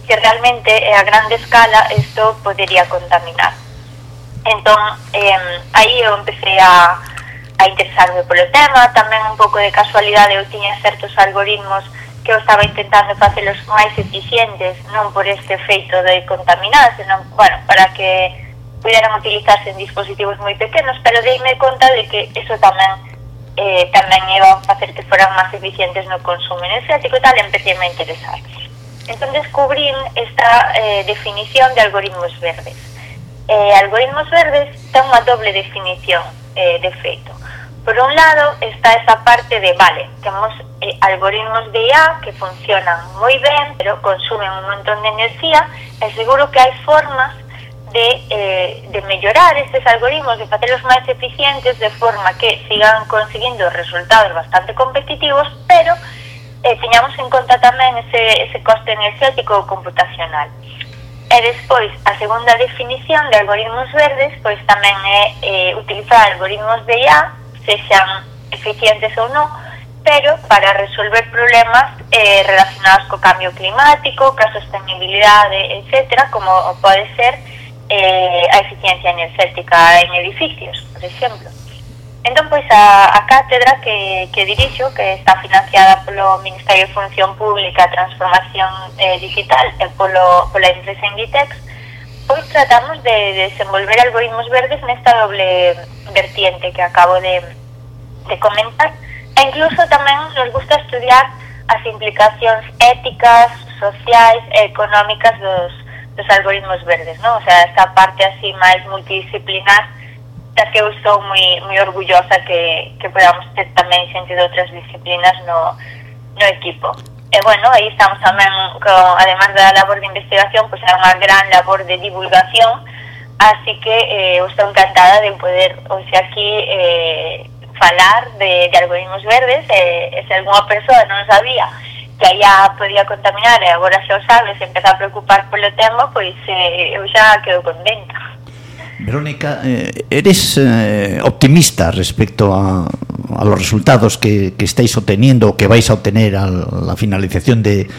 que realmente eh, a grande escala isto podería contaminar. Entón, eh, aí eu empecé a, a interesarme polo tema. Tamén un pouco de casualidade eu tiña certos algoritmos que eu estaba intentando facelos máis eficientes non por este feito de contaminar senón, bueno, para que puderan utilizarse en dispositivos moi pequenos, pero deime conta de que eso tamén eh, tamén iba a facer que foran máis eficientes no consumo energético e tal, empecé a interesar. Entón descubrín esta eh, definición de algoritmos verdes. Eh, algoritmos verdes ten unha doble definición eh, de feito. Por un lado está esa parte de, vale, temos eh, algoritmos de IA que funcionan moi ben, pero consumen un montón de enerxía, e seguro que hai formas de, eh, de algoritmos, de facelos máis eficientes de forma que sigan conseguindo resultados bastante competitivos, pero eh, en conta tamén ese, ese coste energético computacional. E despois, a segunda definición de algoritmos verdes, pois tamén é eh, utilizar algoritmos de IA, sexan eficientes ou non, pero para resolver problemas eh, relacionados co cambio climático, ca sostenibilidade, etc., como pode ser eh, a eficiencia enerxética en edificios, por exemplo. Entón, pois, a, a cátedra que, que dirixo, que está financiada polo Ministerio de Función Pública, Transformación eh, Digital e polo, pola empresa Inditex, pois tratamos de, de desenvolver algoritmos verdes nesta doble vertiente que acabo de, de comentar, e incluso tamén nos gusta estudiar as implicacións éticas, sociais e económicas dos, dos algoritmos verdes, ¿no? O sea, esta parte así máis multidisciplinar da que eu estou moi, moi orgullosa que, que podamos ter tamén xente de outras disciplinas no, no equipo. E bueno, aí estamos tamén, con, además da labor de investigación, pues é unha gran labor de divulgación, así que eh, eu estou encantada de poder, o sea, aquí eh, falar de, de algoritmos verdes, eh, e se algunha persoa non sabía, que allá podía contaminar e agora xa o sabes, empezar a preocupar polo tema, pois eh, eu xa quedo contenta. Verónica, eh, eres eh, optimista respecto a, a los resultados que, que estáis obteniendo o que vais a obtener a la finalización de,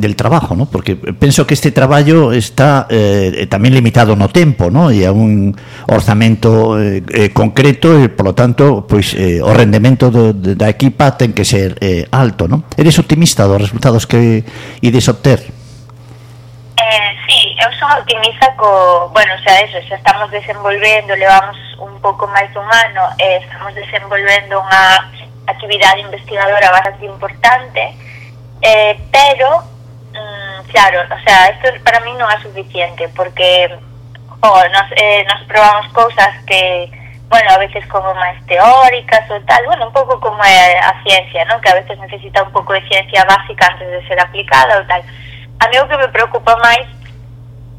del trabajo, ¿no? Porque penso que este traballo está eh, tamén limitado no tempo, ¿no? E a un orzamento eh, eh concreto e, polo tanto, pois eh, o rendemento do, de, da equipa ten que ser eh, alto, ¿no? Eres optimista dos resultados que ides obter? Eh, sí, eu son optimista co... Bueno, xa eso, xa estamos desenvolvendo, levamos un pouco máis dun ano, eh, estamos desenvolvendo unha actividade investigadora bastante importante, eh, pero Mm, claro, o sea, esto para mí no es suficiente porque oh, nos, eh, nos probamos cosas que, bueno, a veces como más teóricas o tal, bueno, un pouco como é a ciencia, ¿no? que a veces necesita un pouco de ciencia básica antes de ser aplicada ou tal. A mí o que me preocupa máis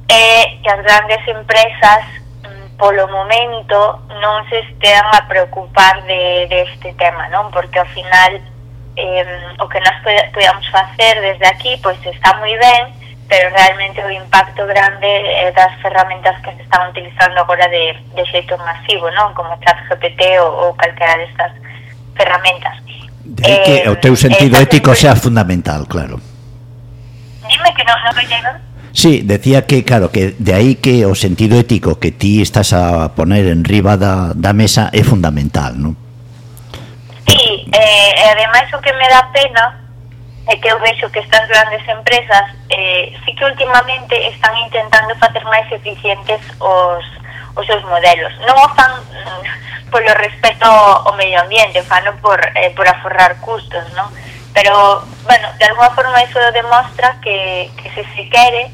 é que as grandes empresas mm, polo momento non se estean a preocupar de, de este tema, non? Porque ao final eh, o que nós podíamos facer desde aquí pois está moi ben, pero realmente o impacto grande é das ferramentas que se están utilizando agora de, de xeito masivo, non? Como ChatGPT ou, ou calquera destas ferramentas. De eh, que o teu eh, sentido eh, ético sea fundamental, claro. Dime que non, non me llegan. Sí, decía que, claro, que de aí que o sentido ético que ti estás a poner en riba da, da mesa é fundamental, non? Sí, eh, e ademais o que me dá pena é que eu vexo que estas grandes empresas eh, sí que últimamente están intentando facer máis eficientes os, os seus modelos. Non o fan mm, polo respeto ao medio ambiente, fano por, eh, por aforrar custos, non? Pero, bueno, de alguma forma iso demostra que, que se se quere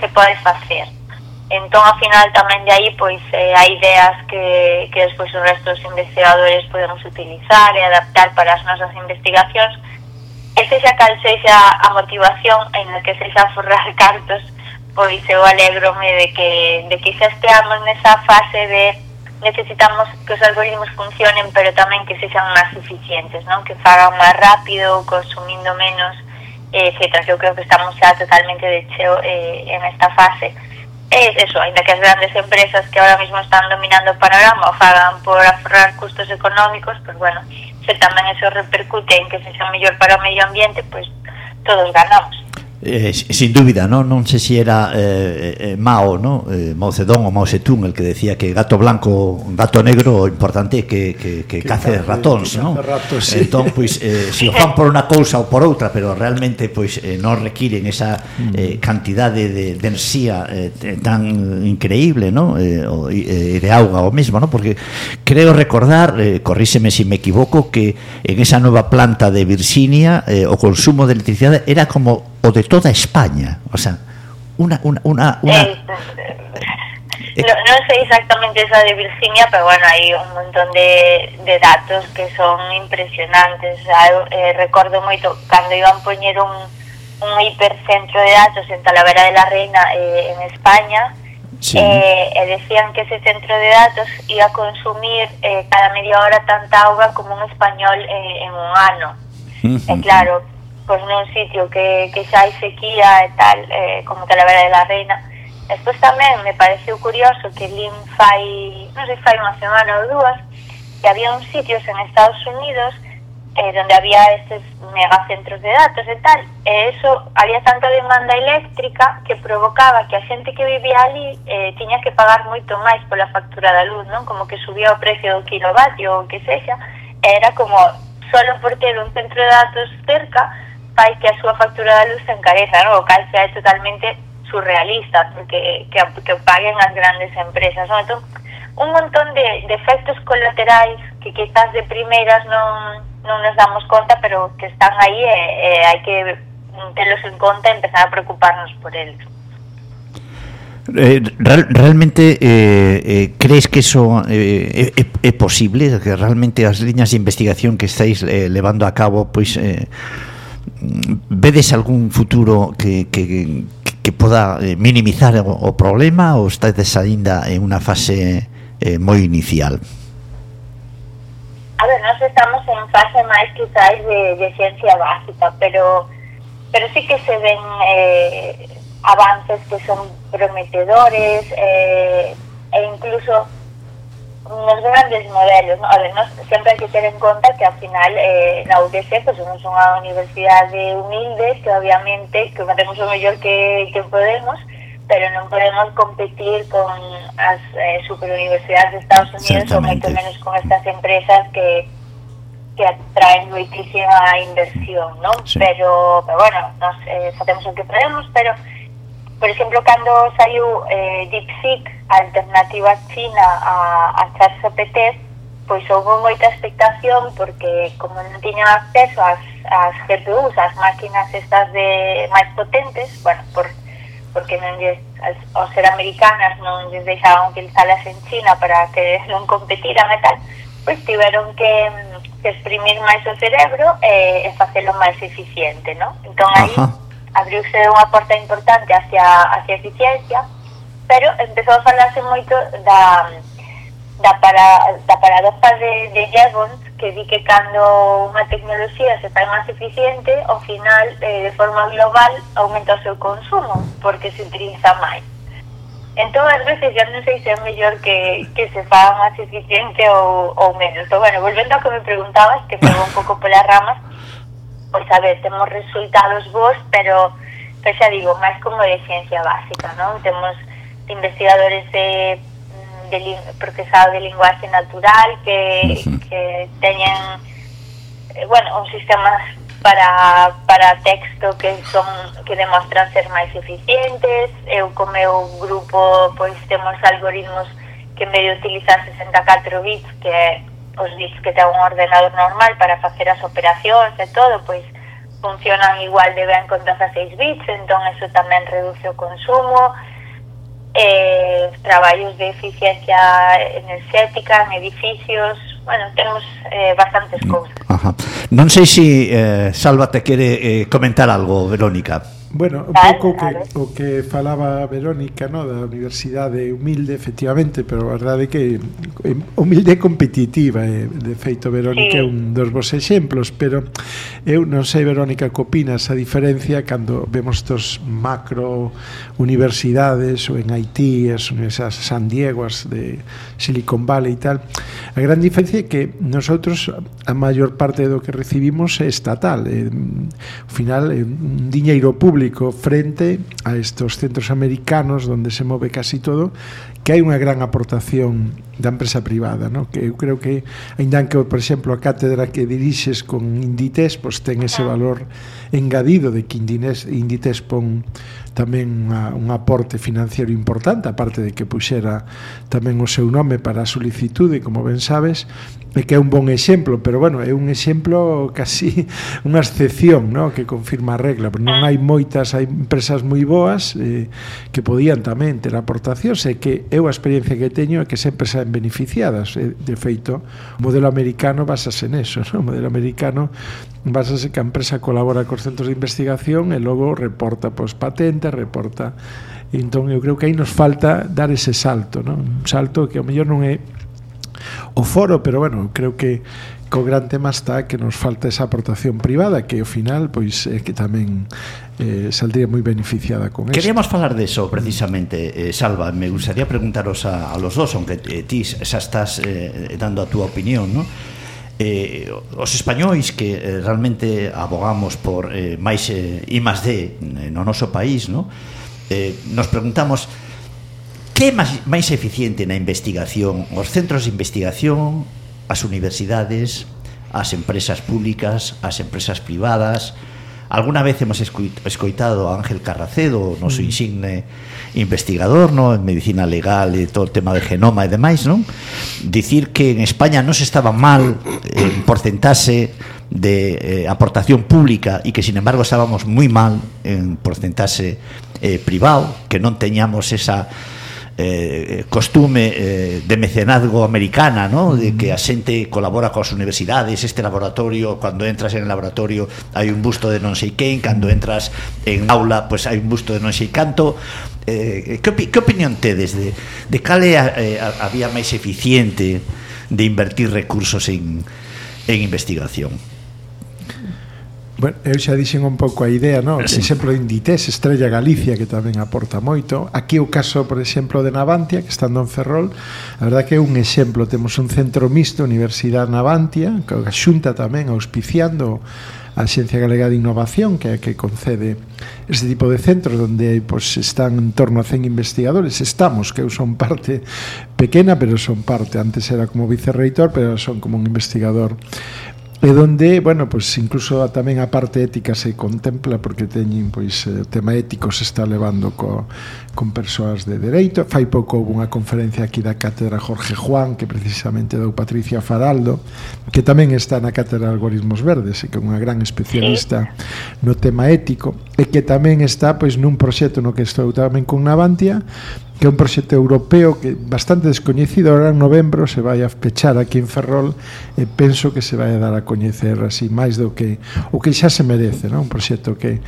se pode facer. Entón, ao final tamén de aí pois eh, hai ideas que, que despois os restos investigadores podemos utilizar e adaptar para as nosas investigacións e sexa cal sexa a motivación en a que sexa forrar <laughs> cartos pois eu alegrome de que, de que xa esteamos nesa fase de necesitamos que os algoritmos funcionen pero tamén que sexan máis eficientes non? que fagan máis rápido consumindo menos etc. Eu creo que estamos xa totalmente de cheo eh, en esta fase é eso, ainda que as grandes empresas que ahora mismo están dominando o panorama o fagan por aforrar custos económicos, pues bueno, se tamén eso repercute en que se xa mellor para o medio ambiente, pues todos ganamos. Eh, sin dúbida, no? non sei se era eh, eh, Mao, no? eh, Mao Zedong ou Mao Zedong el que decía que gato blanco, gato negro, o importante é que, que, que, que cace ratóns, que? Ratos, sí. Entón, pois, eh, se si o fan por unha cousa ou por outra, pero realmente pois eh, non requiren esa mm. eh, cantidade de, de enerxía eh, eh tan increíble, no? Eh, o, eh, de auga o mesmo, no? Porque creo recordar, eh, corríseme se si me equivoco, que en esa nova planta de Virginia eh, o consumo de electricidade era como o de toda España, o sea, una... una, una, una eh, no, no sé exactamente esa de Virginia, pero bueno, hay un montón de, de datos que son impresionantes. O sea, eh, recordo moito cando iban poñer un, un hipercentro de datos en Talavera de la Reina eh, en España, sí. eh, e decían que ese centro de datos iba a consumir eh, cada media hora tanta auga como un español eh, en un ano. Uh -huh. Claro, pois nun sitio que, que xa hai sequía e tal, eh, como Talavera de la Reina. Despois tamén me pareceu curioso que Lin fai, non sei, fai unha semana ou dúas, que había uns sitios en Estados Unidos eh, donde había estes megacentros de datos e tal, e eso había tanta demanda eléctrica que provocaba que a xente que vivía ali eh, tiña que pagar moito máis pola factura da luz, non? Como que subía o precio do kilovatio ou que sexa, era como solo por ter un centro de datos cerca fai que a súa factura da luz se encareza, no? o cal sea totalmente surrealista, porque que, que paguen as grandes empresas. No? Un montón de, de efectos colaterais que quizás de primeiras non, non nos damos conta, pero que están aí e, e hai que telos en conta e empezar a preocuparnos por eles. Eh, real, realmente eh, eh, crees que eso eh, é, é posible que realmente as liñas de investigación que estáis eh, levando a cabo pois eh, vedes algún futuro que, que, que poda eh, minimizar o, o problema ou estáis aínda en unha fase eh, moi inicial? A ver, nós estamos en fase máis quizás de, de ciencia básica, pero pero sí que se ven eh, avances que son prometedores eh, e incluso unos grandes modelos, ¿no? A ver, nos, sempre hai que ter en conta que ao final eh, na UDC pues, somos unha universidade humilde que obviamente que facemos o mellor que, que podemos pero non podemos competir con as eh, superuniversidades de Estados Unidos ou moito menos con estas empresas que que atraen moitísima inversión? Sí. Pero, pero bueno, nos eh, facemos o que podemos, pero Por exemplo, cando saiu eh, DeepSeek, a alternativa china a, a ChatGPT, pois houve moita expectación porque como non tiñan acceso ás, ás GPUs, ás máquinas estas de máis potentes, bueno, por, porque non lles, as, ao ser americanas non lles deixaban utilizalas en China para que <laughs> non competiran e tal, pois tiveron que, que exprimir máis o cerebro eh, e, e facelo máis eficiente, non? Entón aí Ajá abriuse unha porta importante hacia, hacia a eficiencia, pero empezou a falarse moito da, da, para, da paradoxa de, de Jevons, que di que cando unha tecnoloxía se fai máis eficiente, ao final, eh, de forma global, aumenta o seu consumo, porque se utiliza máis. Entón, as veces, ya non sei se é mellor que, que se faga máis eficiente ou, ou menos. Pero, bueno, volvendo ao que me preguntabas, que me un pouco polas ramas, pois a ver, temos resultados bons, pero, pero xa digo, máis como de ciencia básica, non? Temos investigadores de, mm, de procesado de linguaxe natural que, uh -huh. que teñen eh, bueno, un sistema para, para texto que son que demostran ser máis eficientes. Eu co meu grupo pois temos algoritmos que en vez de utilizar 64 bits que pois dis que ten un ordenador normal para facer as operacións e todo, pois funcionan igual de ben con 16 bits, entón eso tamén reduce o consumo, eh, traballos de eficiencia enerxética en edificios, bueno, temos eh, bastantes mm, cousas. Ajá. Non sei se si, eh, Salva te quere eh, comentar algo, Verónica. Bueno, un pouco que, o que falaba Verónica no, da universidade humilde, efectivamente, pero a verdade é que eh, humilde e competitiva, e, de feito Verónica sí. é un dos vos exemplos, pero eu non sei, Verónica, que opinas a diferencia cando vemos estos macro universidades ou en Haití, as universidades San Diego, as de Silicon Valley e tal, a gran diferencia é que nosotros a maior parte do que recibimos é estatal, eh, mm, ao final é un diñeiro público público frente a estos centros americanos donde se move casi todo, que hai unha gran aportación da empresa privada, no? que eu creo que, ainda que, por exemplo, a cátedra que dirixes con Inditex, pois ten ese valor engadido de que Inditex, Inditex pon tamén unha, un aporte financiero importante, aparte de que puxera tamén o seu nome para a solicitude, como ben sabes, e que é un bon exemplo, pero bueno, é un exemplo casi <laughs> unha excepción, no? que confirma a regla, pero non hai moitas, hai empresas moi boas eh, que podían tamén ter aportacións e que eu a experiencia que teño é que sempre saen beneficiadas, e, de feito, o modelo americano basase neso, <laughs> no? o modelo americano basase que a empresa colabora cos centros de investigación e logo reporta pois, patentes, reporta Entón, eu creo que aí nos falta dar ese salto, non? un salto que ao mellor non é o foro, pero bueno, creo que co gran tema está que nos falta esa aportación privada que ao final pois é que tamén eh, saldría moi beneficiada con eso. Queríamos falar de eso precisamente, eh, Salva. Me gustaría preguntaros a, a los dos, aunque eh, ti xa estás eh, dando a túa opinión, ¿no? eh, os españois que eh, realmente abogamos por eh, máis eh, I más D eh, no noso país, ¿no? Eh, nos preguntamos Que é máis, máis eficiente na investigación? Os centros de investigación, as universidades, as empresas públicas, as empresas privadas. Alguna vez hemos escoitado a Ángel Carracedo, o noso mm. insigne investigador no? en medicina legal e todo o tema de genoma e demais, non? Dicir que en España non se estaba mal eh, en porcentaxe de eh, aportación pública e que, sin embargo, estábamos moi mal en porcentaxe eh, privado, que non teñamos esa Eh, eh, costume eh, de mecenazgo americana, ¿no? De que a xente colabora coas universidades, este laboratorio, cando entras en el laboratorio hai un busto de non sei quen, cando entras en aula, pois pues, hai un busto de non sei canto. Eh, que, que opinión tedes de, de cal é a, eh, a, a vía máis eficiente de invertir recursos en, en investigación? Bueno, eu xa dixen un pouco a idea, ¿no? Eh, sí. Exemplo, Inditex, Estrella Galicia, que tamén aporta moito. Aquí o caso, por exemplo, de Navantia, que estando en Ferrol, a verdad que é un exemplo. Temos un centro mixto, Universidade Navantia, que a xunta tamén auspiciando a Xencia Galega de Innovación, que é que concede este tipo de centros onde pois, están en torno a 100 investigadores. Estamos, que eu son parte pequena, pero son parte. Antes era como vicerreitor, pero son como un investigador e donde, bueno, pois incluso tamén a parte ética se contempla porque teñen pois eh, o tema ético se está levando co, con persoas de dereito. Fai pouco houve unha conferencia aquí da cátedra Jorge Juan que precisamente dou Patricia Faraldo, que tamén está na cátedra de algoritmos verdes e que é unha gran especialista no tema ético e que tamén está pois nun proxecto no que estou tamén con Navantia que é un proxecto europeo que bastante descoñecido ahora en novembro se vai a pechar aquí en Ferrol e penso que se vai a dar a coñecer así máis do que o que xa se merece non? un proxecto que,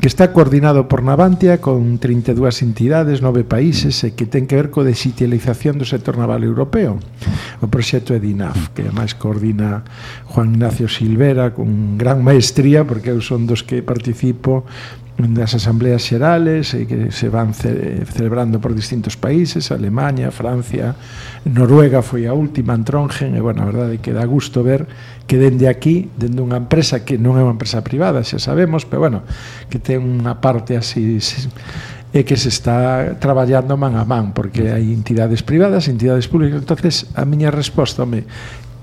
que está coordinado por Navantia con 32 entidades, nove países e que ten que ver co desitialización do sector naval europeo o proxecto é DINAF que máis coordina Juan Ignacio Silvera con gran maestría porque eu son dos que participo das asambleas xerales e que se van ce celebrando por distintos países, Alemania, Francia, Noruega foi a última en Trongen, e bueno, a verdade é que dá gusto ver que dende aquí, dende unha empresa que non é unha empresa privada, xa sabemos, pero bueno, que ten unha parte así e que se está traballando man a man, porque hai entidades privadas, entidades públicas. entonces a miña resposta, home,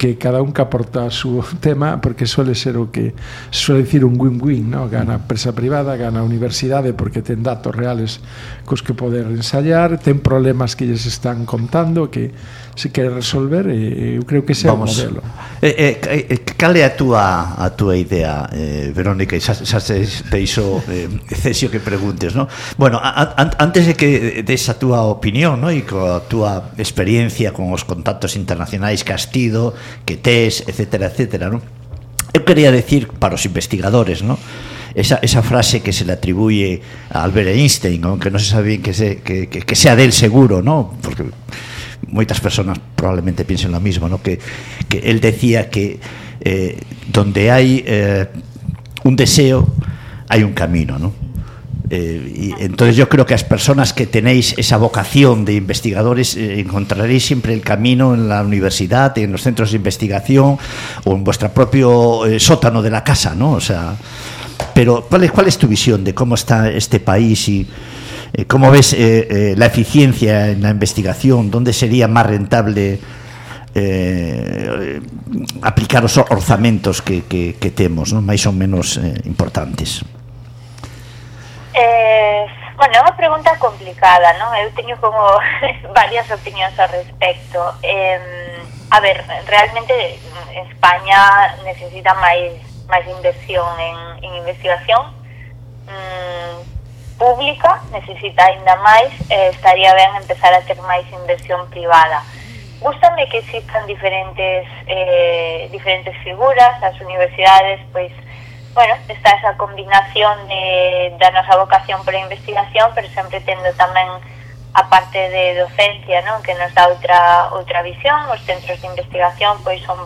que cada un que aporta a seu <laughs> tema porque suele ser o que suele dicir un win-win, no? gana a empresa privada, gana a universidade porque ten datos reales cos que poder ensayar, ten problemas que lles están contando que se quere resolver e eu creo que ese é o modelo. Eh, eh, eh, cal é a túa, a túa idea, eh, Verónica? Xa, xa se deixo eh, <laughs> cesio que preguntes, no? Bueno, a, a, antes de que des a túa opinión, no? E coa túa experiencia con os contactos internacionais que has tido, que tes, etcétera, etcétera, ¿no? Eu quería decir para os investigadores, ¿no? esa, esa frase que se le atribuye a Albert Einstein, aunque no se sabe se, que, que, sea del seguro, ¿no? Porque moitas persoas probablemente piensen lo mismo, ¿no? que, que él decía que eh, donde hay eh, un deseo, hay un camino, ¿no? Eh, entonces yo creo que las personas que tenéis esa vocación de investigadores eh, encontraréis siempre el camino en la universidad, en los centros de investigación o en vuestro propio eh, sótano de la casa, ¿no? O sea, pero ¿cuál es, tu visión de cómo está este país y ¿Cómo ves la eficiencia en la investigación? ¿Dónde sería más rentable aplicar os orzamentos que, que, que temos, ou menos importantes? Eh, bueno, é unha pregunta complicada, non? Eu teño como <laughs> varias opinións ao respecto. Eh, a ver, realmente España necesita máis máis inversión en, en investigación mm, pública, necesita ainda máis, eh, estaría ben empezar a ter máis inversión privada. Gústame que existan diferentes eh, diferentes figuras, as universidades, pois, pues, bueno, está esa combinación de, da nosa vocación por investigación, pero sempre tendo tamén a parte de docencia, non? que nos dá outra, outra visión, os centros de investigación pois son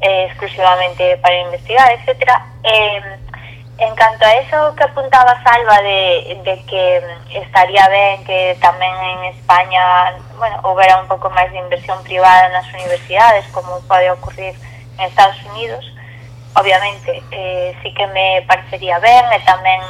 eh, exclusivamente para investigar, etc. Eh, en canto a eso que apuntaba Salva de, de que estaría ben que tamén en España bueno, houbera un pouco máis de inversión privada nas universidades, como pode ocurrir en Estados Unidos, obviamente, eh, sí que me parecería ben e tamén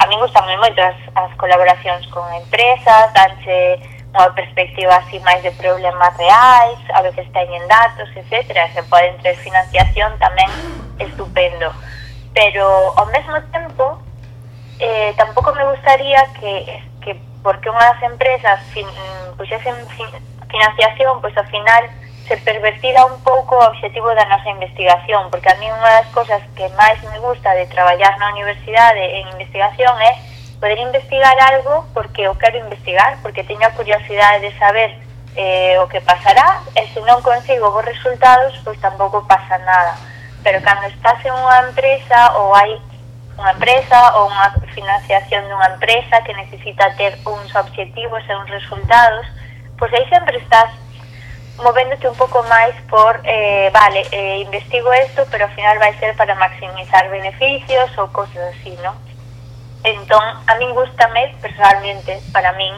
a mí gustan moito as, as colaboracións con empresas, danche unha perspectiva así máis de problemas reais, a veces teñen datos, etc. Se poden ter financiación tamén estupendo. Pero ao mesmo tempo, eh, tampouco me gustaría que, que porque unhas empresas fin, puxesen fin, financiación, pois ao final se pervertira un pouco o obxectivo da nosa investigación, porque a mí unha das cosas que máis me gusta de traballar na universidade en investigación é poder investigar algo porque o quero investigar, porque teño a curiosidade de saber eh, o que pasará, e se non consigo os resultados, pois tampouco pasa nada. Pero cando estás en unha empresa ou hai unha empresa ou unha financiación dunha empresa que necesita ter uns obxectivos e uns resultados, pois aí sempre estás movéndote un pouco máis por, eh, vale, eh, investigo isto, pero ao final vai ser para maximizar beneficios ou cosas así, ¿no? Entón, a min gustame, personalmente, para min,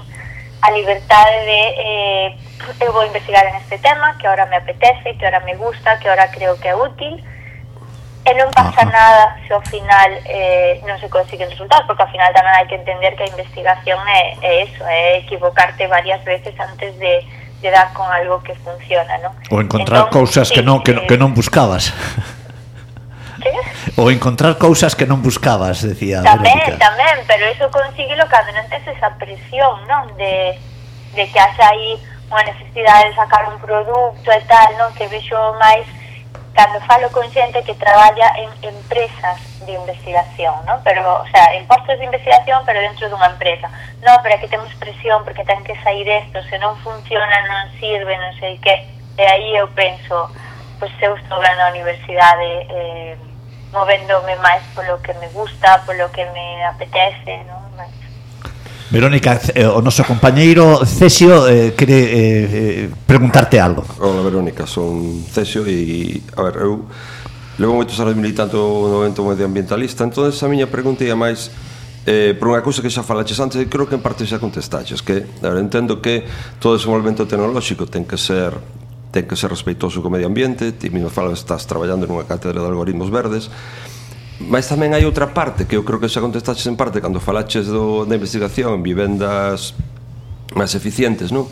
a libertade de eh, eu vou investigar en este tema, que ahora me apetece, que ahora me gusta, que ahora creo que é útil, e non pasa nada se ao final eh, non se consiguen resultados, porque ao final tamén hai que entender que a investigación é, é eso, é equivocarte varias veces antes de, te dar con algo que funciona, ¿no? Ou encontrar entón, cousas sí, que non que, eh, que non buscabas. ¿Qué? Ou encontrar cousas que non buscabas, decía Tamén, Verónica. tamén, pero iso consíguelo cando non tes esa presión, non? De, de que haxa aí unha necesidade de sacar un produto e tal, non? Que vexo máis cando falo con xente que traballa en empresas de investigación, ¿no? pero, o sea, en postos de investigación, pero dentro dunha empresa. No, pero aquí temos presión, porque ten que sair esto, se non funciona, non sirve, non sei que. E aí eu penso, pois eu estou na universidade eh, movéndome máis polo que me gusta, polo que me apetece, non? Verónica, eh, o noso compañeiro Cesio eh, quere eh, eh preguntarte algo. Hola Verónica, son Cesio e a ver, eu levo moitos anos militando no evento medioambientalista, entón a miña pregunta ia máis eh, por unha cousa que xa falaches antes e creo que en parte xa contestaches que ver, entendo que todo desenvolvemento tecnolóxico ten que ser ten que ser respeitoso co medio ambiente ti mesmo falas estás traballando nunha cátedra de algoritmos verdes Mas tamén hai outra parte que eu creo que xa contestaches en parte cando falaches do, da investigación vivendas máis eficientes, non?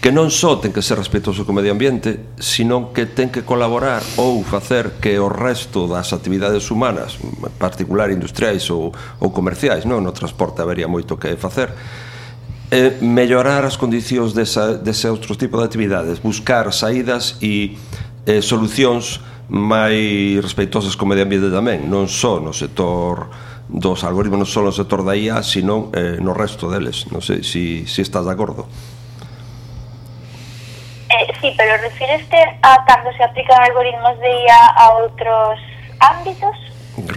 que non só ten que ser respetuoso co medio ambiente, sino que ten que colaborar ou facer que o resto das actividades humanas, en particular industriais ou, ou comerciais, non? no transporte habería moito que facer, eh, mellorar as condicións desa, dese outro tipo de actividades, buscar saídas e eh, solucións máis respeitosas co medio ambiente tamén, non só no sector dos algoritmos, non só no sector da IA, sino eh, no resto deles. Non sei se si, si estás de acordo. Eh, sí, pero refireste a cando se aplican algoritmos de IA a outros ámbitos?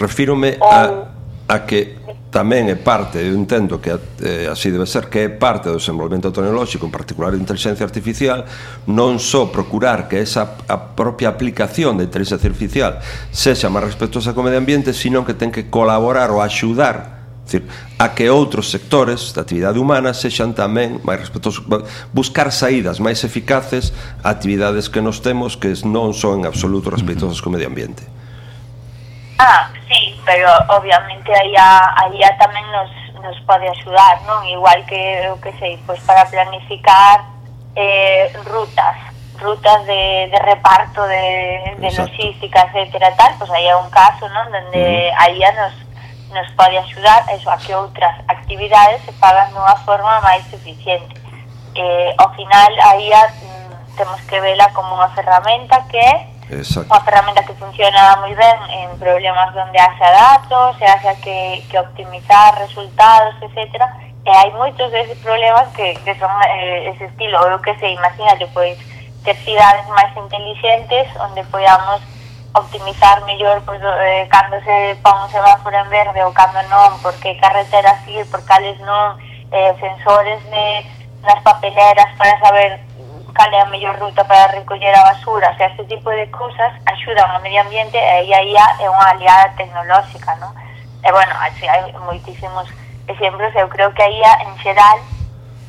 Refírome a, a que tamén é parte, eu entendo que eh, así debe ser, que é parte do desenvolvemento tecnolóxico, en particular de inteligencia artificial, non só procurar que esa a propia aplicación de inteligencia artificial sexa máis respetuosa co medio ambiente, sino que ten que colaborar ou axudar decir, a que outros sectores da actividade humana sexan tamén máis respetuosos buscar saídas máis eficaces a actividades que nos temos que non son en absoluto respeitosas co medio ambiente. Ah, sí, pero obviamente aí a, tamén nos, nos pode axudar, non? Igual que, o que sei, pois para planificar eh, rutas, rutas de, de reparto de, de logística, etcétera, tal, pois aí é un caso, non? Donde mm. aí nos, nos pode axudar eso, a que outras actividades se fagan dunha forma máis eficiente. Eh, ao final, aí a, mm, temos que vela como unha ferramenta que é Exacto. Unha ferramenta que funciona moi ben en problemas onde haxa datos, e haxa que, que optimizar resultados, etc. E eh, hai moitos deses problemas que, que son eh, ese estilo, o que se imagina que pois ter cidades máis inteligentes onde podamos optimizar mellor pois, eh, cando se pon un semáforo en verde ou cando non, por que carreteras seguir, por cales non, eh, sensores de, nas papeleras para saber cal é a mellor ruta para recoller a basura, o sea, este tipo de cousas axudan ao medio ambiente e a IA é unha aliada tecnolóxica, non? E, bueno, así hai moitísimos exemplos, eu creo que a IA, en xeral,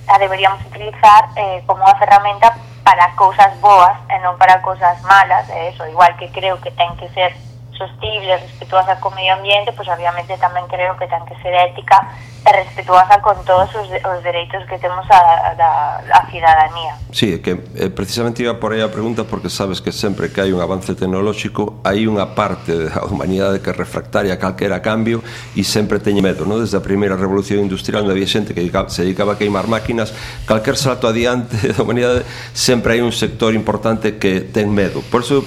a deberíamos utilizar eh, como unha ferramenta para cousas boas e non para cousas malas, e eso, igual que creo que ten que ser sostible, respetuosa co medio ambiente, pois pues, obviamente tamén creo que ten que ser ética e respetuosa con todos os, os dereitos que temos a, a, a cidadanía. Sí, que eh, precisamente iba por aí a pregunta porque sabes que sempre que hai un avance tecnolóxico hai unha parte da humanidade que é refractaria a calquera cambio e sempre teñe medo, non? Desde a primeira revolución industrial onde había xente que se dedicaba a queimar máquinas, calquer salto adiante <laughs> da humanidade sempre hai un sector importante que ten medo. Por iso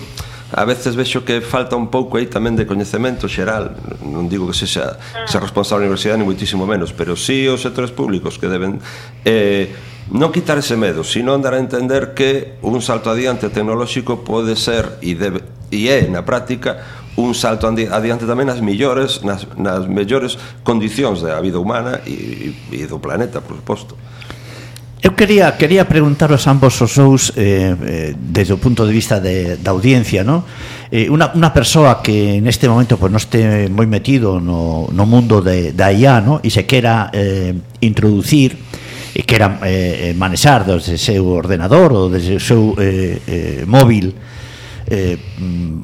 a veces vexo que falta un pouco aí tamén de coñecemento xeral non digo que sexa, que sexa responsable da universidade ni moitísimo menos, pero si sí os sectores públicos que deben eh, non quitar ese medo, sino andar a entender que un salto adiante tecnolóxico pode ser e, debe, e é na práctica un salto adiante tamén nas millores nas, nas mellores condicións da vida humana e, e do planeta, por suposto. Eu quería quería preguntaros ambos os dous eh, eh, desde o punto de vista de, da audiencia, non? Eh, una, una persoa que neste momento pues, non este moi metido no, no mundo de, da IA no? e se quera eh, introducir e quera eh, manexar desde o seu ordenador ou desde o seu eh, eh, móvil eh,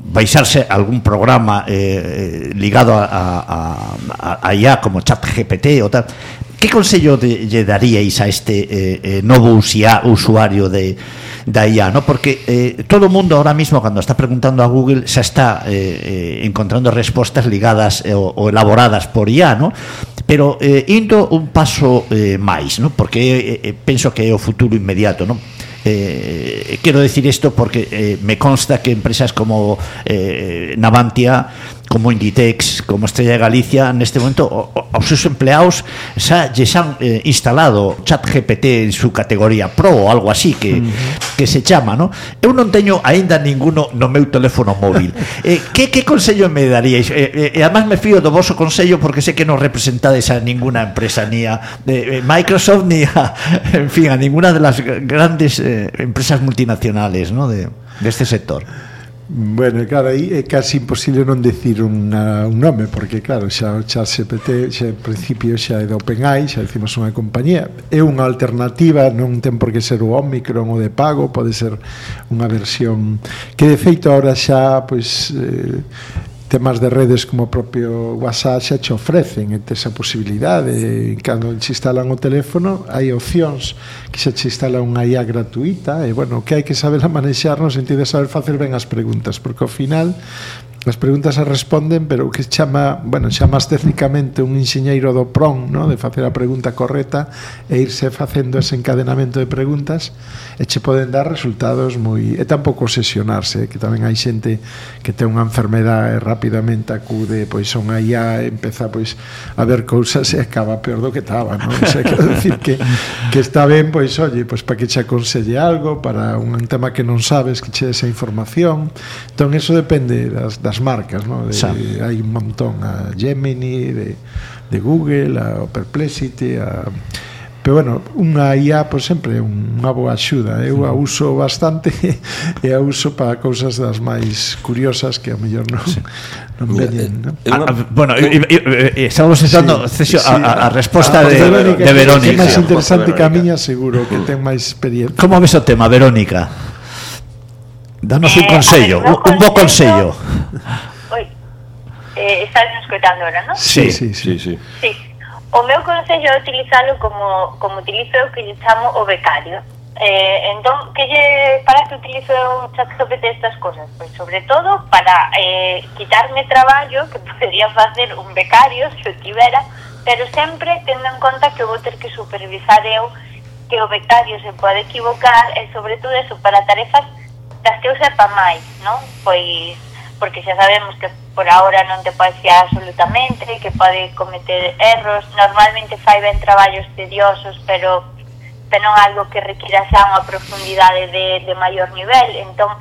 baixarse algún programa eh, eh ligado a, a, a, a IA como chat GPT ou tal Que consello de, lle daríais a este eh, eh, novo usia, usuario de, da IA, ¿no? Porque eh, todo o mundo ahora mismo cando está preguntando a Google xa está eh, eh, encontrando respostas ligadas eh, o, o elaboradas por IA, ¿no? Pero eh, indo un paso eh, máis, ¿no? Porque eh, eh penso que é o futuro inmediato, ¿no? Eh, eh, quero decir isto porque eh, me consta que empresas como eh, Navantia como Inditex, como Estrella de Galicia, neste momento os seus empleados xa lle han eh, instalado chat GPT en su categoría Pro ou algo así que, -huh. que se chama, ¿no? Eu non teño aínda ninguno no meu teléfono móvil. <laughs> eh, que, que consello me daríais? Eh, eh, e además me fío do vosso consello porque sé que non representades a ninguna empresa ni a de, eh, Microsoft ni a, en fin, a ninguna de las grandes eh, empresas multinacionales, ¿no? de, de este sector. Bueno, claro, aí é casi imposible non decir unha, un nome, porque claro, xa o chat GPT, xa en principio xa é de OpenAI, xa decimos unha compañía. É unha alternativa, non ten por que ser o Omicron ou de pago, pode ser unha versión que de feito ahora xa, pois, eh, temas de redes como o propio WhatsApp xa che ofrecen esa posibilidade cando se instalan o teléfono hai opcións que xa te instala unha IA gratuita e bueno, que hai que saber <laughs> a manexarnos no sentido de saber facer ben as preguntas porque ao final as preguntas se responden, pero o que chama, bueno, chamas técnicamente un enxeñeiro do PRON, no? de facer a pregunta correta e irse facendo ese encadenamento de preguntas e che poden dar resultados moi e tampouco obsesionarse, eh, que tamén hai xente que ten unha enfermedade e rapidamente acude pois a unha IA e empeza pois a ver cousas e acaba peor do que estaba, non? O sea, quero <laughs> decir que que está ben, pois oye, pois para que che aconselle algo, para un tema que non sabes, que che esa información. Entón, eso depende das, das das marcas, ¿no? de, hai un montón a Gemini, de, de Google, a Perplexity, a Pero bueno, unha IA pois sempre é unha boa axuda. Eu a ¿eh? uso bastante <laughs> e a uso para cousas das máis curiosas que a mellor non sí. non veñen, non? Bueno, e, eu, eh, estamos sentando sí, Cesio, sí, a, a resposta a, ah, de, Verónica, de Verónica. É máis interesante que a miña, seguro, que ten máis experiencia. Como ves o tema, Verónica? Danos un eh, consello, un, un bo consello. Oi, eh, estás escutando ahora, non? Sí, sí, sí. sí. sí. O meu consello é utilizalo como, como utilizo o que lle chamo o becario. Eh, entón, que lle, para que utilizo un chat GPT estas cosas? Pois sobre todo para eh, quitarme traballo que <laughs> podría facer un becario se o tivera, pero sempre tendo en conta que vou ter que supervisar eu que o becario se pode equivocar e sobre todo eso para tarefas das que eu sepa máis, non? Pois porque xa sabemos que por ahora non te pode fiar absolutamente, que pode cometer erros, normalmente fai ben traballos tediosos, pero pero non algo que requira xa unha profundidade de, de maior nivel. Entón,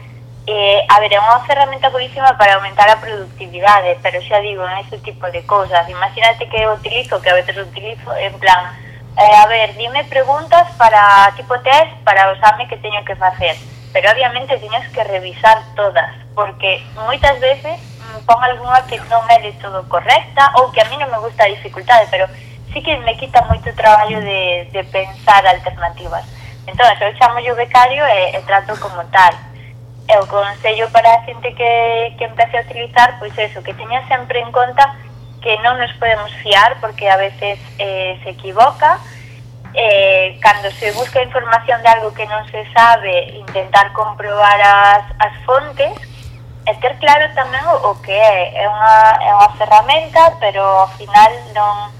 eh, a ver, é unha ferramenta buenísima para aumentar a productividade, eh, pero xa digo, en ese tipo de cousas. Imagínate que eu utilizo, que a veces utilizo, en plan, eh, a ver, dime preguntas para tipo test para o exame que teño que facer pero obviamente tienes que revisar todas, porque moitas veces mm, pon algunha que non é de todo correcta ou que a mí non me gusta a dificultade, pero sí que me quita moito traballo de, de pensar alternativas. Entón, eu chamo yo becario eh, e, e trato como tal. E o consello para a xente que, que empece a utilizar, pois eso, que teña sempre en conta que non nos podemos fiar porque a veces eh, se equivoca, eh, cando se busca información de algo que non se sabe, intentar comprobar as, as fontes, e ter claro tamén o, o que é. É unha, é unha ferramenta, pero ao final non...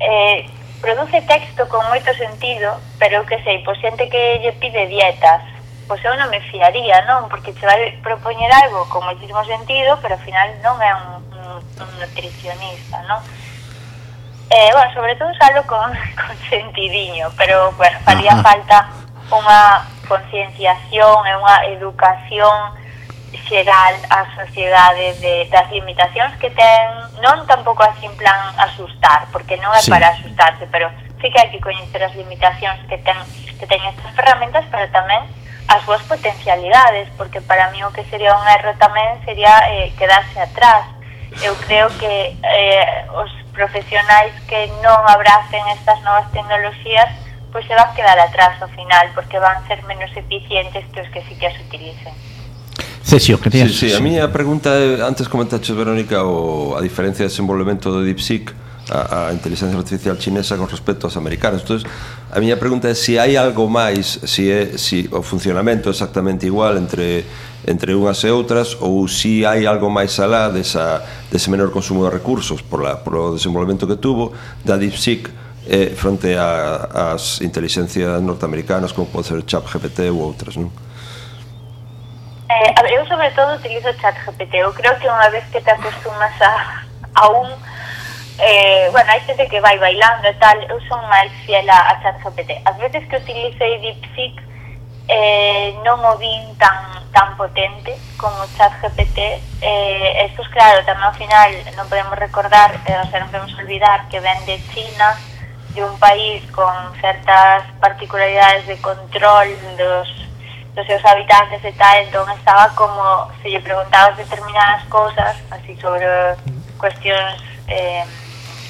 Eh, produce texto con moito sentido, pero que sei, pois xente que lle pide dietas, pois eu non me fiaría, non? Porque che vai propoñer algo con moitísimo sentido, pero ao final non é un, un, un nutricionista, non? Eh, bueno, sobre todo salo con, <laughs> con sentidiño, pero bueno, faría Ajá. falta unha concienciación eh, e unha educación xeral á sociedade de, das limitacións que ten, non tampouco así en plan asustar, porque non é sí. para asustarse, pero sí que hai que coñecer as limitacións que ten, que ten estas ferramentas, pero tamén as súas potencialidades, porque para mí o que sería un erro tamén sería eh, quedarse atrás, eu creo que eh, os profesionais que non abracen estas novas tecnoloxías pois se van quedar atrás ao final porque van ser menos eficientes que os que sí que as utilicen. Cesio, que tías? Sí, sí, a mí a pregunta é, antes comentaches Verónica o, a diferencia de desenvolvemento do DeepSeek a, a inteligencia artificial chinesa con respecto aos americanos. Entonces, a miña pregunta é se si hai algo máis, se si é si o funcionamento é exactamente igual entre entre unhas e outras ou si hai algo máis alá desa, dese menor consumo de recursos por la, por o desenvolvemento que tuvo da DeepSeek eh, fronte a, as inteligencias norteamericanas como pode ser ChatGPT ou outras, non? Eh, a ver, eu sobre todo utilizo ChatGPT. Eu creo que unha vez que te acostumas a, a un eh, bueno, hai xente que vai bailando e tal, eu son máis fiel a, a ChatGPT. As veces que utilicei DeepSeek eh, non o vin tan, tan potente como chat GPT eh, esto es claro, tamén ao final non podemos recordar, eh, o sea, non podemos olvidar que ven de China de un país con certas particularidades de control dos, dos seus habitantes e tal, entón estaba como se lle preguntabas determinadas cousas así sobre cuestións eh,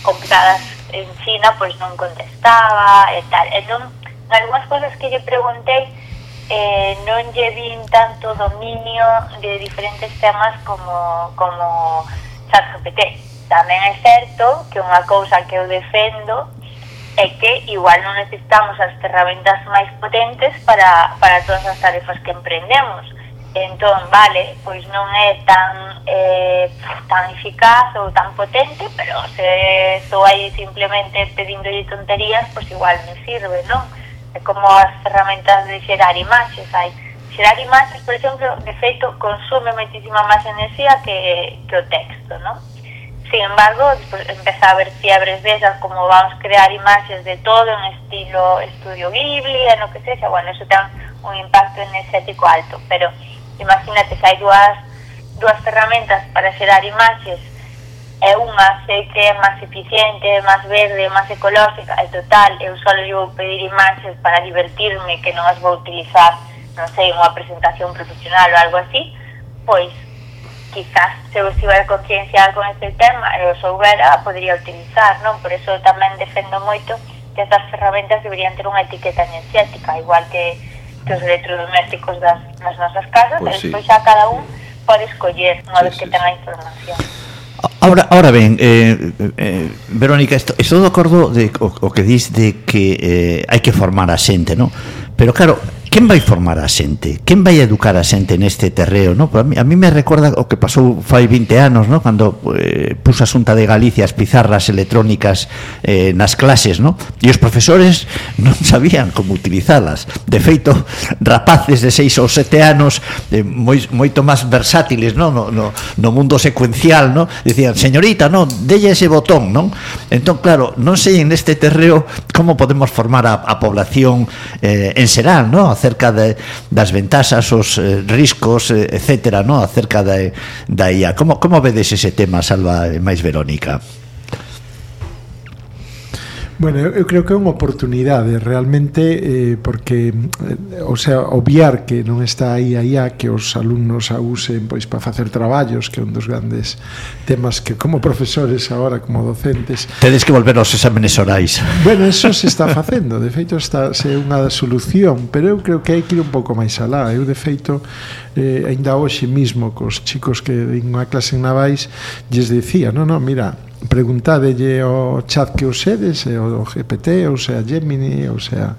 complicadas en China, pois non contestaba e tal. Entón, algunhas cousas que lle preguntei eh, non lle vin tanto dominio de diferentes temas como, como ChatGPT. Tamén é certo que unha cousa que eu defendo é que igual non necesitamos as ferramentas máis potentes para, para todas as tarefas que emprendemos. Entón, vale, pois non é tan eh, tan eficaz ou tan potente, pero se estou aí simplemente pedindolle tonterías, pois igual me sirve, non? Como as ferramentas de xerar imaxes, hai xerar imaxes, por exemplo, de feito, consume moitísima máis enerxía que, que o texto, non? Sin embargo, empeza a haber fiebres desas, como vamos crear imaxes de todo en estilo estudio Ghibli, e no que sexa, bueno, eso ten un impacto energético alto, pero imagínate, se hai dúas, dúas ferramentas para xerar imaxes, e unha sei que é máis eficiente, máis verde, máis ecolóxica, e total, eu só lle vou pedir imaxes para divertirme que non as vou utilizar, non sei, unha presentación profesional ou algo así, pois quizás se eu estivera concienciada con este tema e eu soubera, podería utilizar, non? Por eso tamén defendo moito que estas ferramentas deberían ter unha etiqueta enerxética, igual que, que os electrodomésticos das, nas nosas casas, pois pues despois sí. xa cada un pode escoller unha vez sí, que sí, a información. Ahora, ahora ben, eh, eh, Verónica, esto, estou de acordo de, o, o que dis de que eh, hai que formar a xente, non? Pero claro, Quen vai formar a xente? Quen vai educar a xente neste terreo? No? A, mí, a mí me recorda o que pasou fai 20 anos, no? cando eh, puso a Xunta de Galicia as pizarras electrónicas eh, nas clases, no? e os profesores non <laughs> sabían como utilizalas. De feito, rapaces de 6 ou 7 anos eh, moi, moito máis versátiles no? No, no, no mundo secuencial, no? dicían, señorita, no, delle ese botón, non? Entón, claro, non sei en este terreo como podemos formar a, a población eh, en Serán, no? acerca de, das ventaxas, os eh, riscos, eh, etcétera, no? acerca da, da IA. Como, como vedes ese tema, Salva, máis Verónica? Bueno, eu creo que é unha oportunidade realmente eh, porque eh, o sea, obviar que non está aí a IA que os alumnos a usen pois para facer traballos, que é un dos grandes temas que como profesores agora como docentes. Tedes que volver aos exámenes orais. Bueno, eso se está <laughs> facendo, de feito está se é unha solución, pero eu creo que hai que ir un pouco máis alá. Eu de feito eh, aínda hoxe mismo cos chicos que din unha clase en Navais lles dicía, "No, no, mira, preguntadelle ao chat que usedes, ao GPT, ou sea, Gemini, ou sea,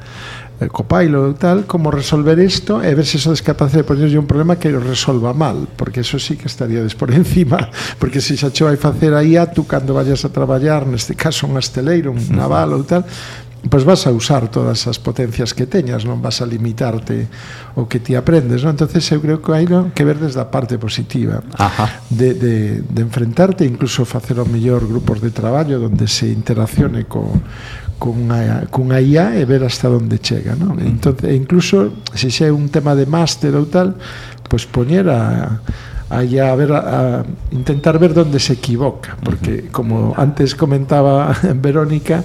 eh, Copilot ou tal, como resolver isto e ver se sodes capaces de ponerlle un problema que o resolva mal, porque eso sí que estaríades por <laughs> encima, porque se xa cho vai facer a IA, tú cando vayas a traballar, neste caso un asteleiro, un <laughs> naval ou tal, pois vas a usar todas as potencias que teñas, non vas a limitarte o que ti aprendes, non? Entonces eu creo que hai non? que ver desde a parte positiva Ajá. De, de, de enfrentarte, incluso facer o mellor grupos de traballo onde se interaccione co, cunha, cunha IA e ver hasta onde chega, non? Entonces, e incluso, se xa é un tema de máster ou tal, pois poñer a, aí a ver a, a intentar ver onde se equivoca, porque como antes comentaba <laughs> Verónica,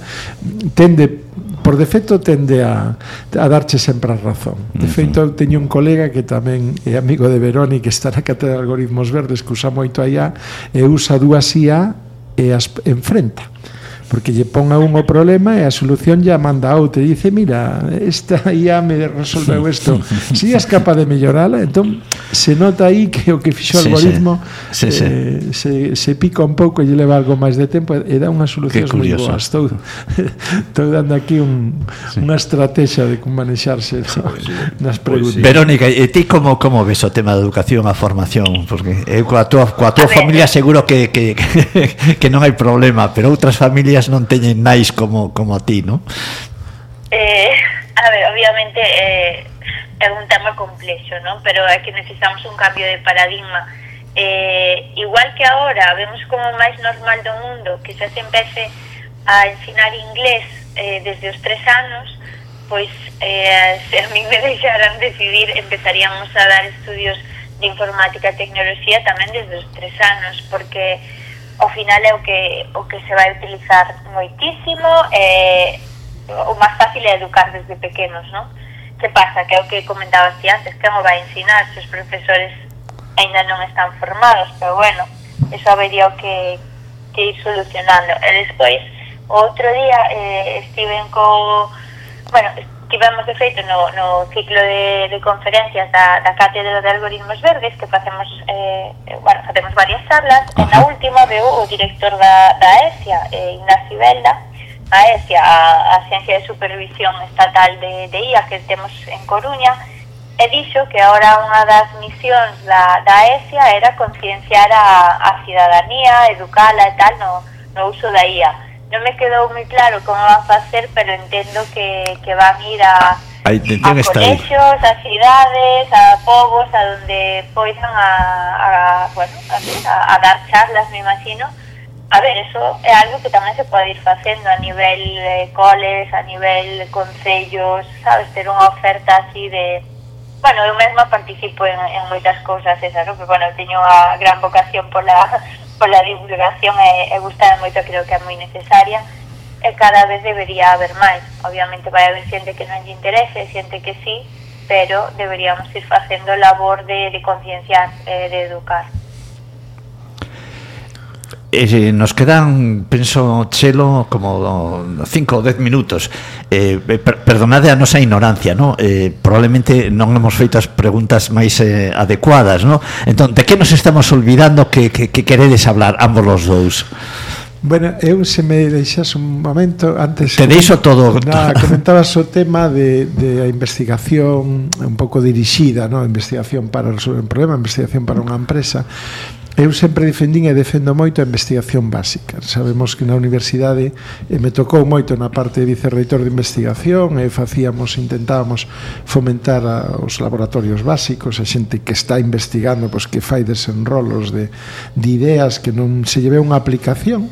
tende por defecto tende a, a darche sempre a razón. De feito, eu teño un colega que tamén é amigo de Verónica, que está na Cátedra de Algoritmos Verdes, que usa moito a IA, e usa dúas IA e as enfrenta porque lle pon a un o problema e a solución ya manda a outra e dice, mira, esta IA me resolveu isto <laughs> si es capaz de mellorala entón se nota aí que o que fixo o sí, algoritmo sí, sí. Eh, se, se pica un pouco e lle leva algo máis de tempo e dá unhas solucións moi boas estou, <laughs> estou dando aquí un, sí. unha estrategia de como manexarse sí, no, nas preguntas pues, sí. Verónica, e ti como, como ves o tema da educación a formación? porque eu coa tua, coa tua a familia eh, seguro que, que, <laughs> que non hai problema pero outras familias familias non teñen nais como, como ti, non? Eh, a ver, obviamente eh, é un tema complexo, non? Pero é que necesitamos un cambio de paradigma. Eh, igual que ahora vemos como máis normal do mundo que xa se empece a ensinar inglés eh, desde os tres anos, pois eh, <laughs> se a mí me deixaran decidir empezaríamos a dar estudios de informática e tecnoloxía tamén desde os tres anos, porque ao final é o que, o que se vai utilizar moitísimo e o máis fácil é educar desde pequenos, non? Que pasa? Que é o que comentabas ti antes, que non vai ensinar se os profesores ainda non están formados, pero bueno, eso habería o que, que ir solucionando. E despois, outro día eh, estiven co... Bueno, tivemos de feito no, no ciclo de, de conferencias da, da Cátedra de Algoritmos Verdes que facemos eh, eh bueno, facemos varias charlas. E na última veo o director da, da ESIA eh, Ignacio Velda a ESIA, a, a Ciencia de Supervisión Estatal de, de IA que temos en Coruña e dixo que ahora unha das misións da, da ESIA era concienciar a, a cidadanía, educala e tal no, no uso da IA Non me quedou moi claro como van facer, pero entendo que, que van ir a, A a colexios, a cidades, a povos, a donde poidan a, a, bueno, a, a dar charlas, me imagino. A ver, eso é algo que tamén se pode ir facendo a nivel eh, coles, a nivel concellos, sabes, ter unha oferta así de... Bueno, eu mesma participo en, en moitas cousas esas, ¿no? pero bueno, teño a gran vocación pola, pola divulgación eh, e, e gustar moito, creo que é moi necesaria e cada vez debería haber máis. Obviamente vai haber xente que non lle interese, xente que sí, pero deberíamos ir facendo labor de, de concienciar eh, de educar. Eh, nos quedan, penso, Chelo, como 5 ou 10 minutos eh, per Perdonade a nosa ignorancia no? eh, Probablemente non hemos feito as preguntas máis eh, adecuadas no? Entón, de que nos estamos olvidando que, que, que queredes hablar ambos os dous? Bueno, eu se me deixas un momento antes... Te deixo todo... Na, comentabas o tema de, de a investigación un pouco dirixida, no? investigación para resolver un problema, investigación para unha empresa Eu sempre defendín e defendo moito a investigación básica. Sabemos que na universidade e me tocou moito na parte de vicerreitor de investigación e facíamos, intentábamos fomentar a, os laboratorios básicos, a xente que está investigando, pois que fai desenrolos de, de ideas que non se lleve unha aplicación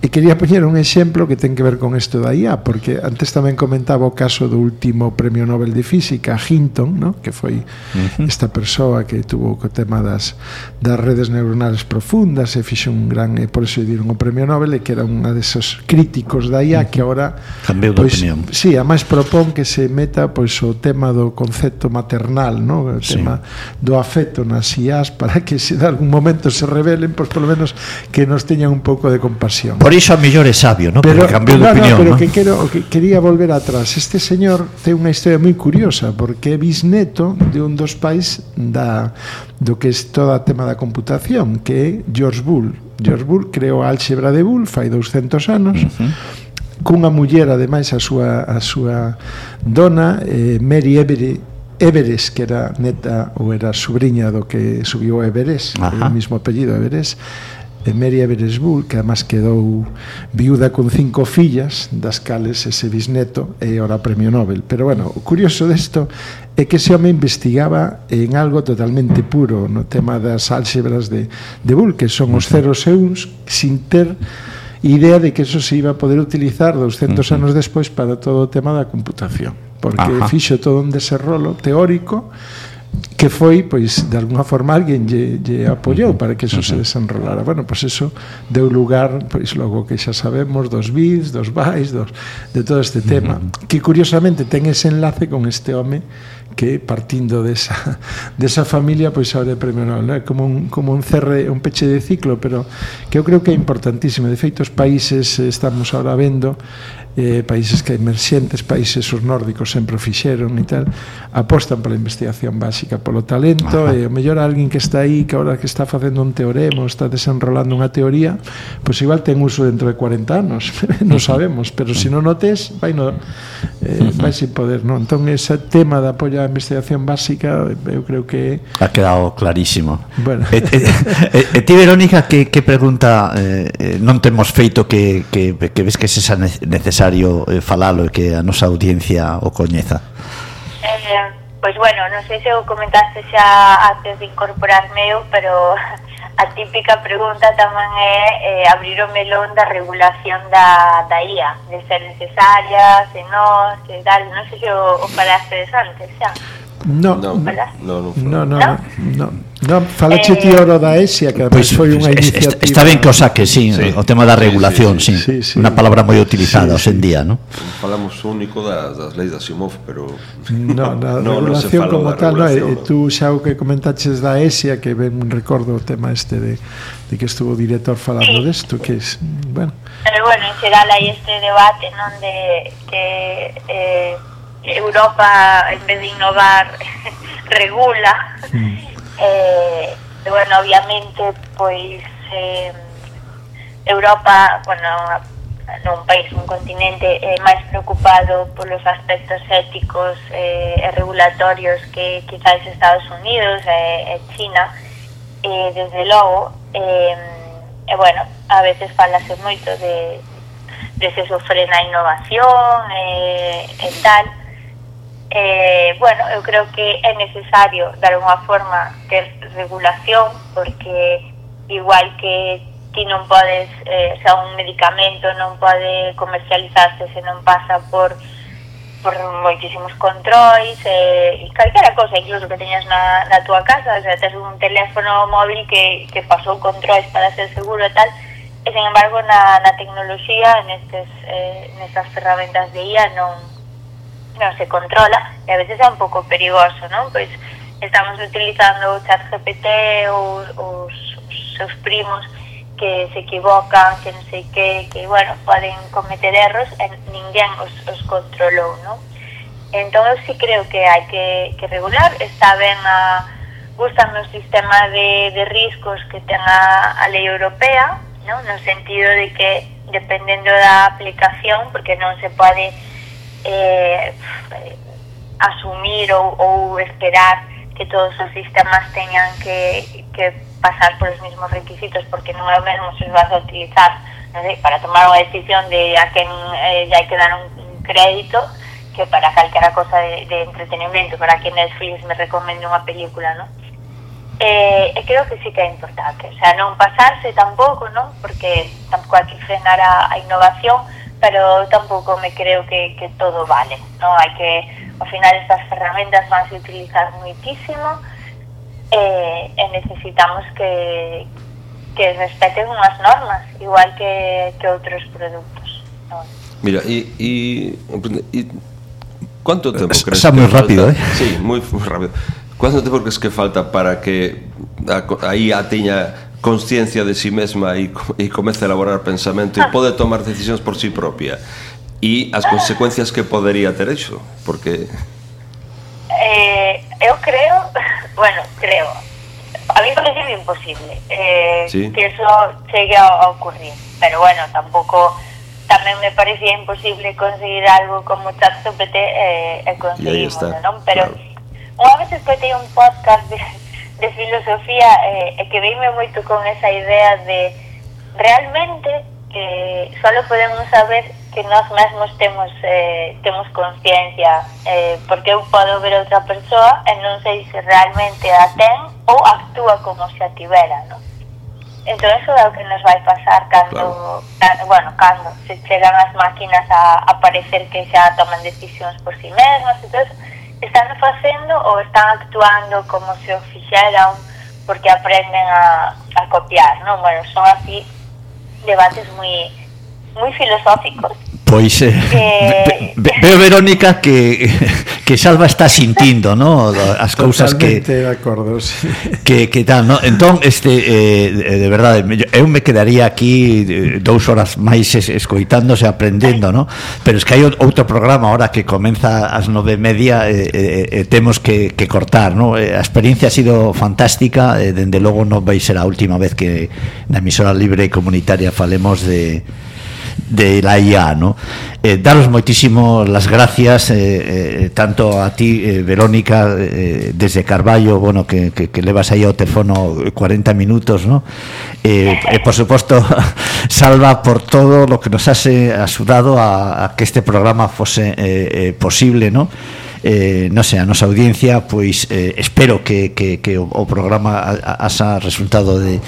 E quería poñer un exemplo que ten que ver con isto da IA, porque antes tamén comentaba o caso do último Premio Nobel de Física, Hinton, no? que foi uh -huh. esta persoa que tuvo o tema das, das redes neuronales profundas e fixe un gran, e por eso dieron o Premio Nobel, e que era unha desos críticos da IA que agora... Cambiou pois, de opinión. Sí, a máis propón que se meta pois, o tema do concepto maternal, no? o tema sí. do afecto nas IAs, para que se de algún momento se revelen, pois polo menos que nos teñan un pouco de compasión. Por por iso a mellor é sabio, ¿no? Pero, porque cambiou de no, opinión, no, pero ¿no? que quero que quería volver atrás. Este señor ten unha historia moi curiosa porque é bisneto de un dos pais da do que é toda tema da computación, que é George Bull. George Bull creou a álxebra de Bull fai 200 anos. Uh -huh cunha muller ademais a súa a súa dona eh, Mary Everett Everest, que era neta ou era sobrinha do que subiu a Everest, Ajá. o mesmo apellido Everest, e Mary Everesbull, que además quedou viuda con cinco fillas, das cales ese bisneto é ora premio Nobel. Pero bueno, o curioso desto é que ese home investigaba en algo totalmente puro, no tema das álxebras de, de Bull, que son os ceros e uns, sin ter idea de que eso se iba a poder utilizar 200 uh -huh. anos despois para todo o tema da computación porque Ajá. fixo todo un deserrolo teórico que foi, pois, de alguna forma alguén lle, lle apoiou para que eso se desenrolara. Bueno, pois eso deu lugar, pois logo que xa sabemos, dos bits, dos bytes, dos, de todo este tema, que curiosamente ten ese enlace con este home que partindo desa, desa familia pois ahora é premio Nobel, é como un, como un cerre, un peche de ciclo, pero que eu creo que é importantísimo. De feito, os países eh, estamos ahora vendo eh, países que emerxentes, países os nórdicos sempre o fixeron e tal, apostan pola investigación básica, polo talento, Ajá. e o mellor alguén que está aí, que ahora que está facendo un teorema, está desenrolando unha teoría, pois pues igual ten uso dentro de 40 anos, <laughs> non sabemos, pero se si non notes, vai no eh, vai sin poder, non? Entón ese tema da apoio á investigación básica, eu creo que ha quedado clarísimo. Bueno. E, e, e, e ti Verónica que que pregunta eh, eh non temos feito que que que ves que é esa necesidade necesario eh, falalo e que a nosa audiencia o coñeza. Eh, pois bueno, non sei se o comentaste xa antes de incorporarme eu, pero <laughs> a típica pregunta tamén é eh, abrir o melón da regulación da, da IA, de ser necesaria, se non, se tal, non sei se o, o parastes antes xa. No, no, non, no, no, no. no non falache ti eh, oro da ESIA que pois, foi unha iniciativa Está ben que o saque, sí, sí. o tema da regulación, sí, sí, sí, sí, unha palabra moi utilizada sí, hoxendía, non? Falamos único das, das leis da Simov pero No, na <laughs> no, regulación no como tal, no, e, tú xa o que comentaches da ESIA que ben recordo o tema este de, de que estuvo o director falando sí. desto, que es, bueno. Pero bueno, en xeral hai este debate non de que eh Europa, en vez de innovar, <laughs> regula. eh, Eh, bueno, obviamente, pois eh, Europa, bueno, un país, un continente eh, máis preocupado polos aspectos éticos eh, e regulatorios que quizás Estados Unidos eh, e, e China, eh, desde logo, eh, e bueno, a veces falase moito de, de se sofre na innovación eh, e, e tal, Eh, bueno, eu creo que é necesario dar unha forma de regulación porque igual que ti non podes, eh, xa un medicamento non pode comercializarse se non pasa por por moitísimos controis eh, e calquera cosa, incluso que teñas na, na tua casa, o sea, tes un teléfono móvil que, que pasou controis para ser seguro e tal, e sen embargo na, na tecnoloxía, nestes, eh, nestas ferramentas de IA non, non se controla e a veces é un pouco perigoso, non? Pois estamos utilizando o chat GPT ou os, os seus primos que se equivocan, que non sei que, que, bueno, poden cometer erros e ninguén os, os controlou, non? Entón, eu sí creo que hai que, que regular, está ben a, ah, gustan o sistema de, de riscos que ten a, a lei europea, non? no sentido de que, dependendo da aplicación, porque non se pode eh, asumir ou, ou esperar que todos os sistemas teñan que, que pasar por os mesmos requisitos porque non é o mesmo se os vas a utilizar non sei, para tomar unha decisión de a quen eh, hai que dar un crédito que para calquera cosa de, de entretenimento para que Netflix me recomende unha película non? Eh, e creo que sí que é importante, o sea, non pasarse tampouco, non? Porque tampouco hai que frenar a, a innovación, pero tampouco me creo que, que todo vale, non? Hai que, ao final, estas ferramentas van a utilizar muitísimo e, eh, e necesitamos que, que respeten unhas normas, igual que, que outros produtos, non? Mira, e, e, e Quanto tempo crees? Xa moi rápido, falta? eh? Sí, moi rápido. Quanto tempo crees que falta para que a, aí a teña consciencia de sí mesma e, e comece a elaborar pensamento e pode tomar decisións por sí propia? E as consecuencias que podería ter iso? Porque... Eh, eu creo, <laughs> bueno, creo, a mí parece imposible eh, Sí. que eso chegue a, a ocurrir, pero bueno, tampouco tamén me parecía imposible conseguir algo como ChatGPT eh, e conseguimos, está, non? Pero claro. unha vez escoitei un podcast de, de filosofía eh, e que veime moito con esa idea de realmente que solo podemos saber que nós mesmos temos eh, temos conciencia eh, porque eu podo ver outra persoa e non sei se realmente a ten ou actúa como se a tivera non? entón eso é o que nos vai pasar cando, claro. bueno, cando se chegan as máquinas a aparecer que xa toman decisións por si sí mesmas e todo están facendo ou están actuando como se o fixeran porque aprenden a, a copiar, non? Bueno, son así debates moi moi filosóficos. Pois eh, eh... Ve, veo Verónica que que Salva está sintindo, no, as cousas que de acordo, sí. que que tal, no? Entón este eh, de verdade, eu me quedaría aquí eh, dous horas máis escoitándose, aprendendo, no? Pero es que hai outro programa ahora que comeza ás nove e media e eh, eh, temos que, que cortar, no? Eh, a experiencia ha sido fantástica, eh, dende logo non vai ser a última vez que na emisora libre e comunitaria falemos de de la IA, ¿no? Eh, daros moitísimo las gracias eh, eh, tanto a ti, Verónica, desde Carballo, bueno, que, que, que levas aí ao teléfono 40 minutos, ¿no? Por suposto, <laughs> Salva, por todo lo que nos has axudado a, a que este programa eh, posible, ¿no? eh, non sei, a nosa audiencia pois eh, espero que, que, que o, o programa asa resultado de,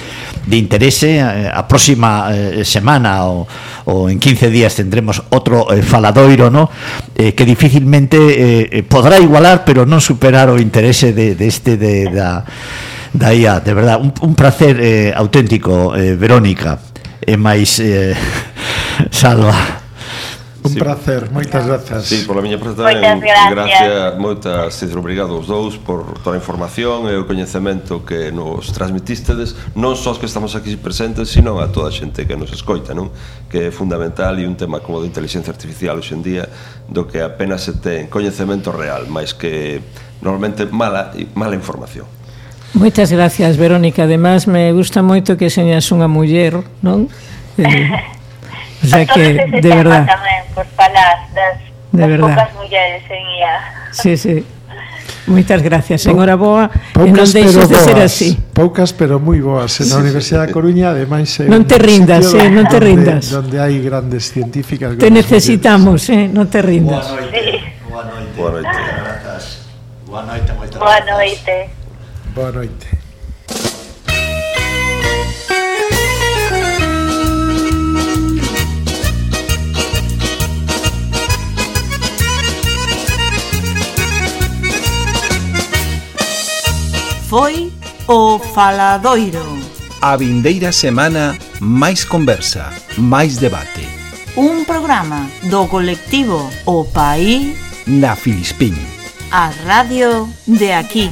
de interese. A, a próxima eh, semana o, ou en 15 días tendremos outro eh, faladoiro no? eh, que dificilmente eh, eh, podrá igualar pero non superar o interese de, de este de, da, da IA de verdad, un, un placer eh, auténtico eh, Verónica. E máis eh, <laughs> salva. Un sí. placer, moitas grazas. Sí, pola miña parte tamén, gracias. gracias, moitas, sincero, obrigado aos dous por toda a información e o coñecemento que nos transmitistedes, non só os que estamos aquí presentes, sino a toda a xente que nos escoita, non? Que é fundamental e un tema como de inteligencia artificial hoxe en día do que apenas se ten coñecemento real, máis que normalmente mala mala información. Moitas gracias, Verónica. Además, me gusta moito que señas unha muller, non? <laughs> Eh, o sea que, de verdad. Tamén por palastras de verdad. poucas mulleres en IA. Sí, sí. Moitas gracias, señora Boa poucas, E non deixes de ser así. Poucas pero moi boas. Na Universidade da Coruña ademais é Non te rindas, eh, non te rindas. Donde, donde hai grandes científicas Te necesitamos, eh, non te rindas. Boa noite, boa noite, boa noite. Boa noite, moitas Boa noite. Boa noite. Foi o Faladoiro. A vindeira semana máis conversa, máis debate. Un programa do colectivo O País na Filispín. A radio de aquí.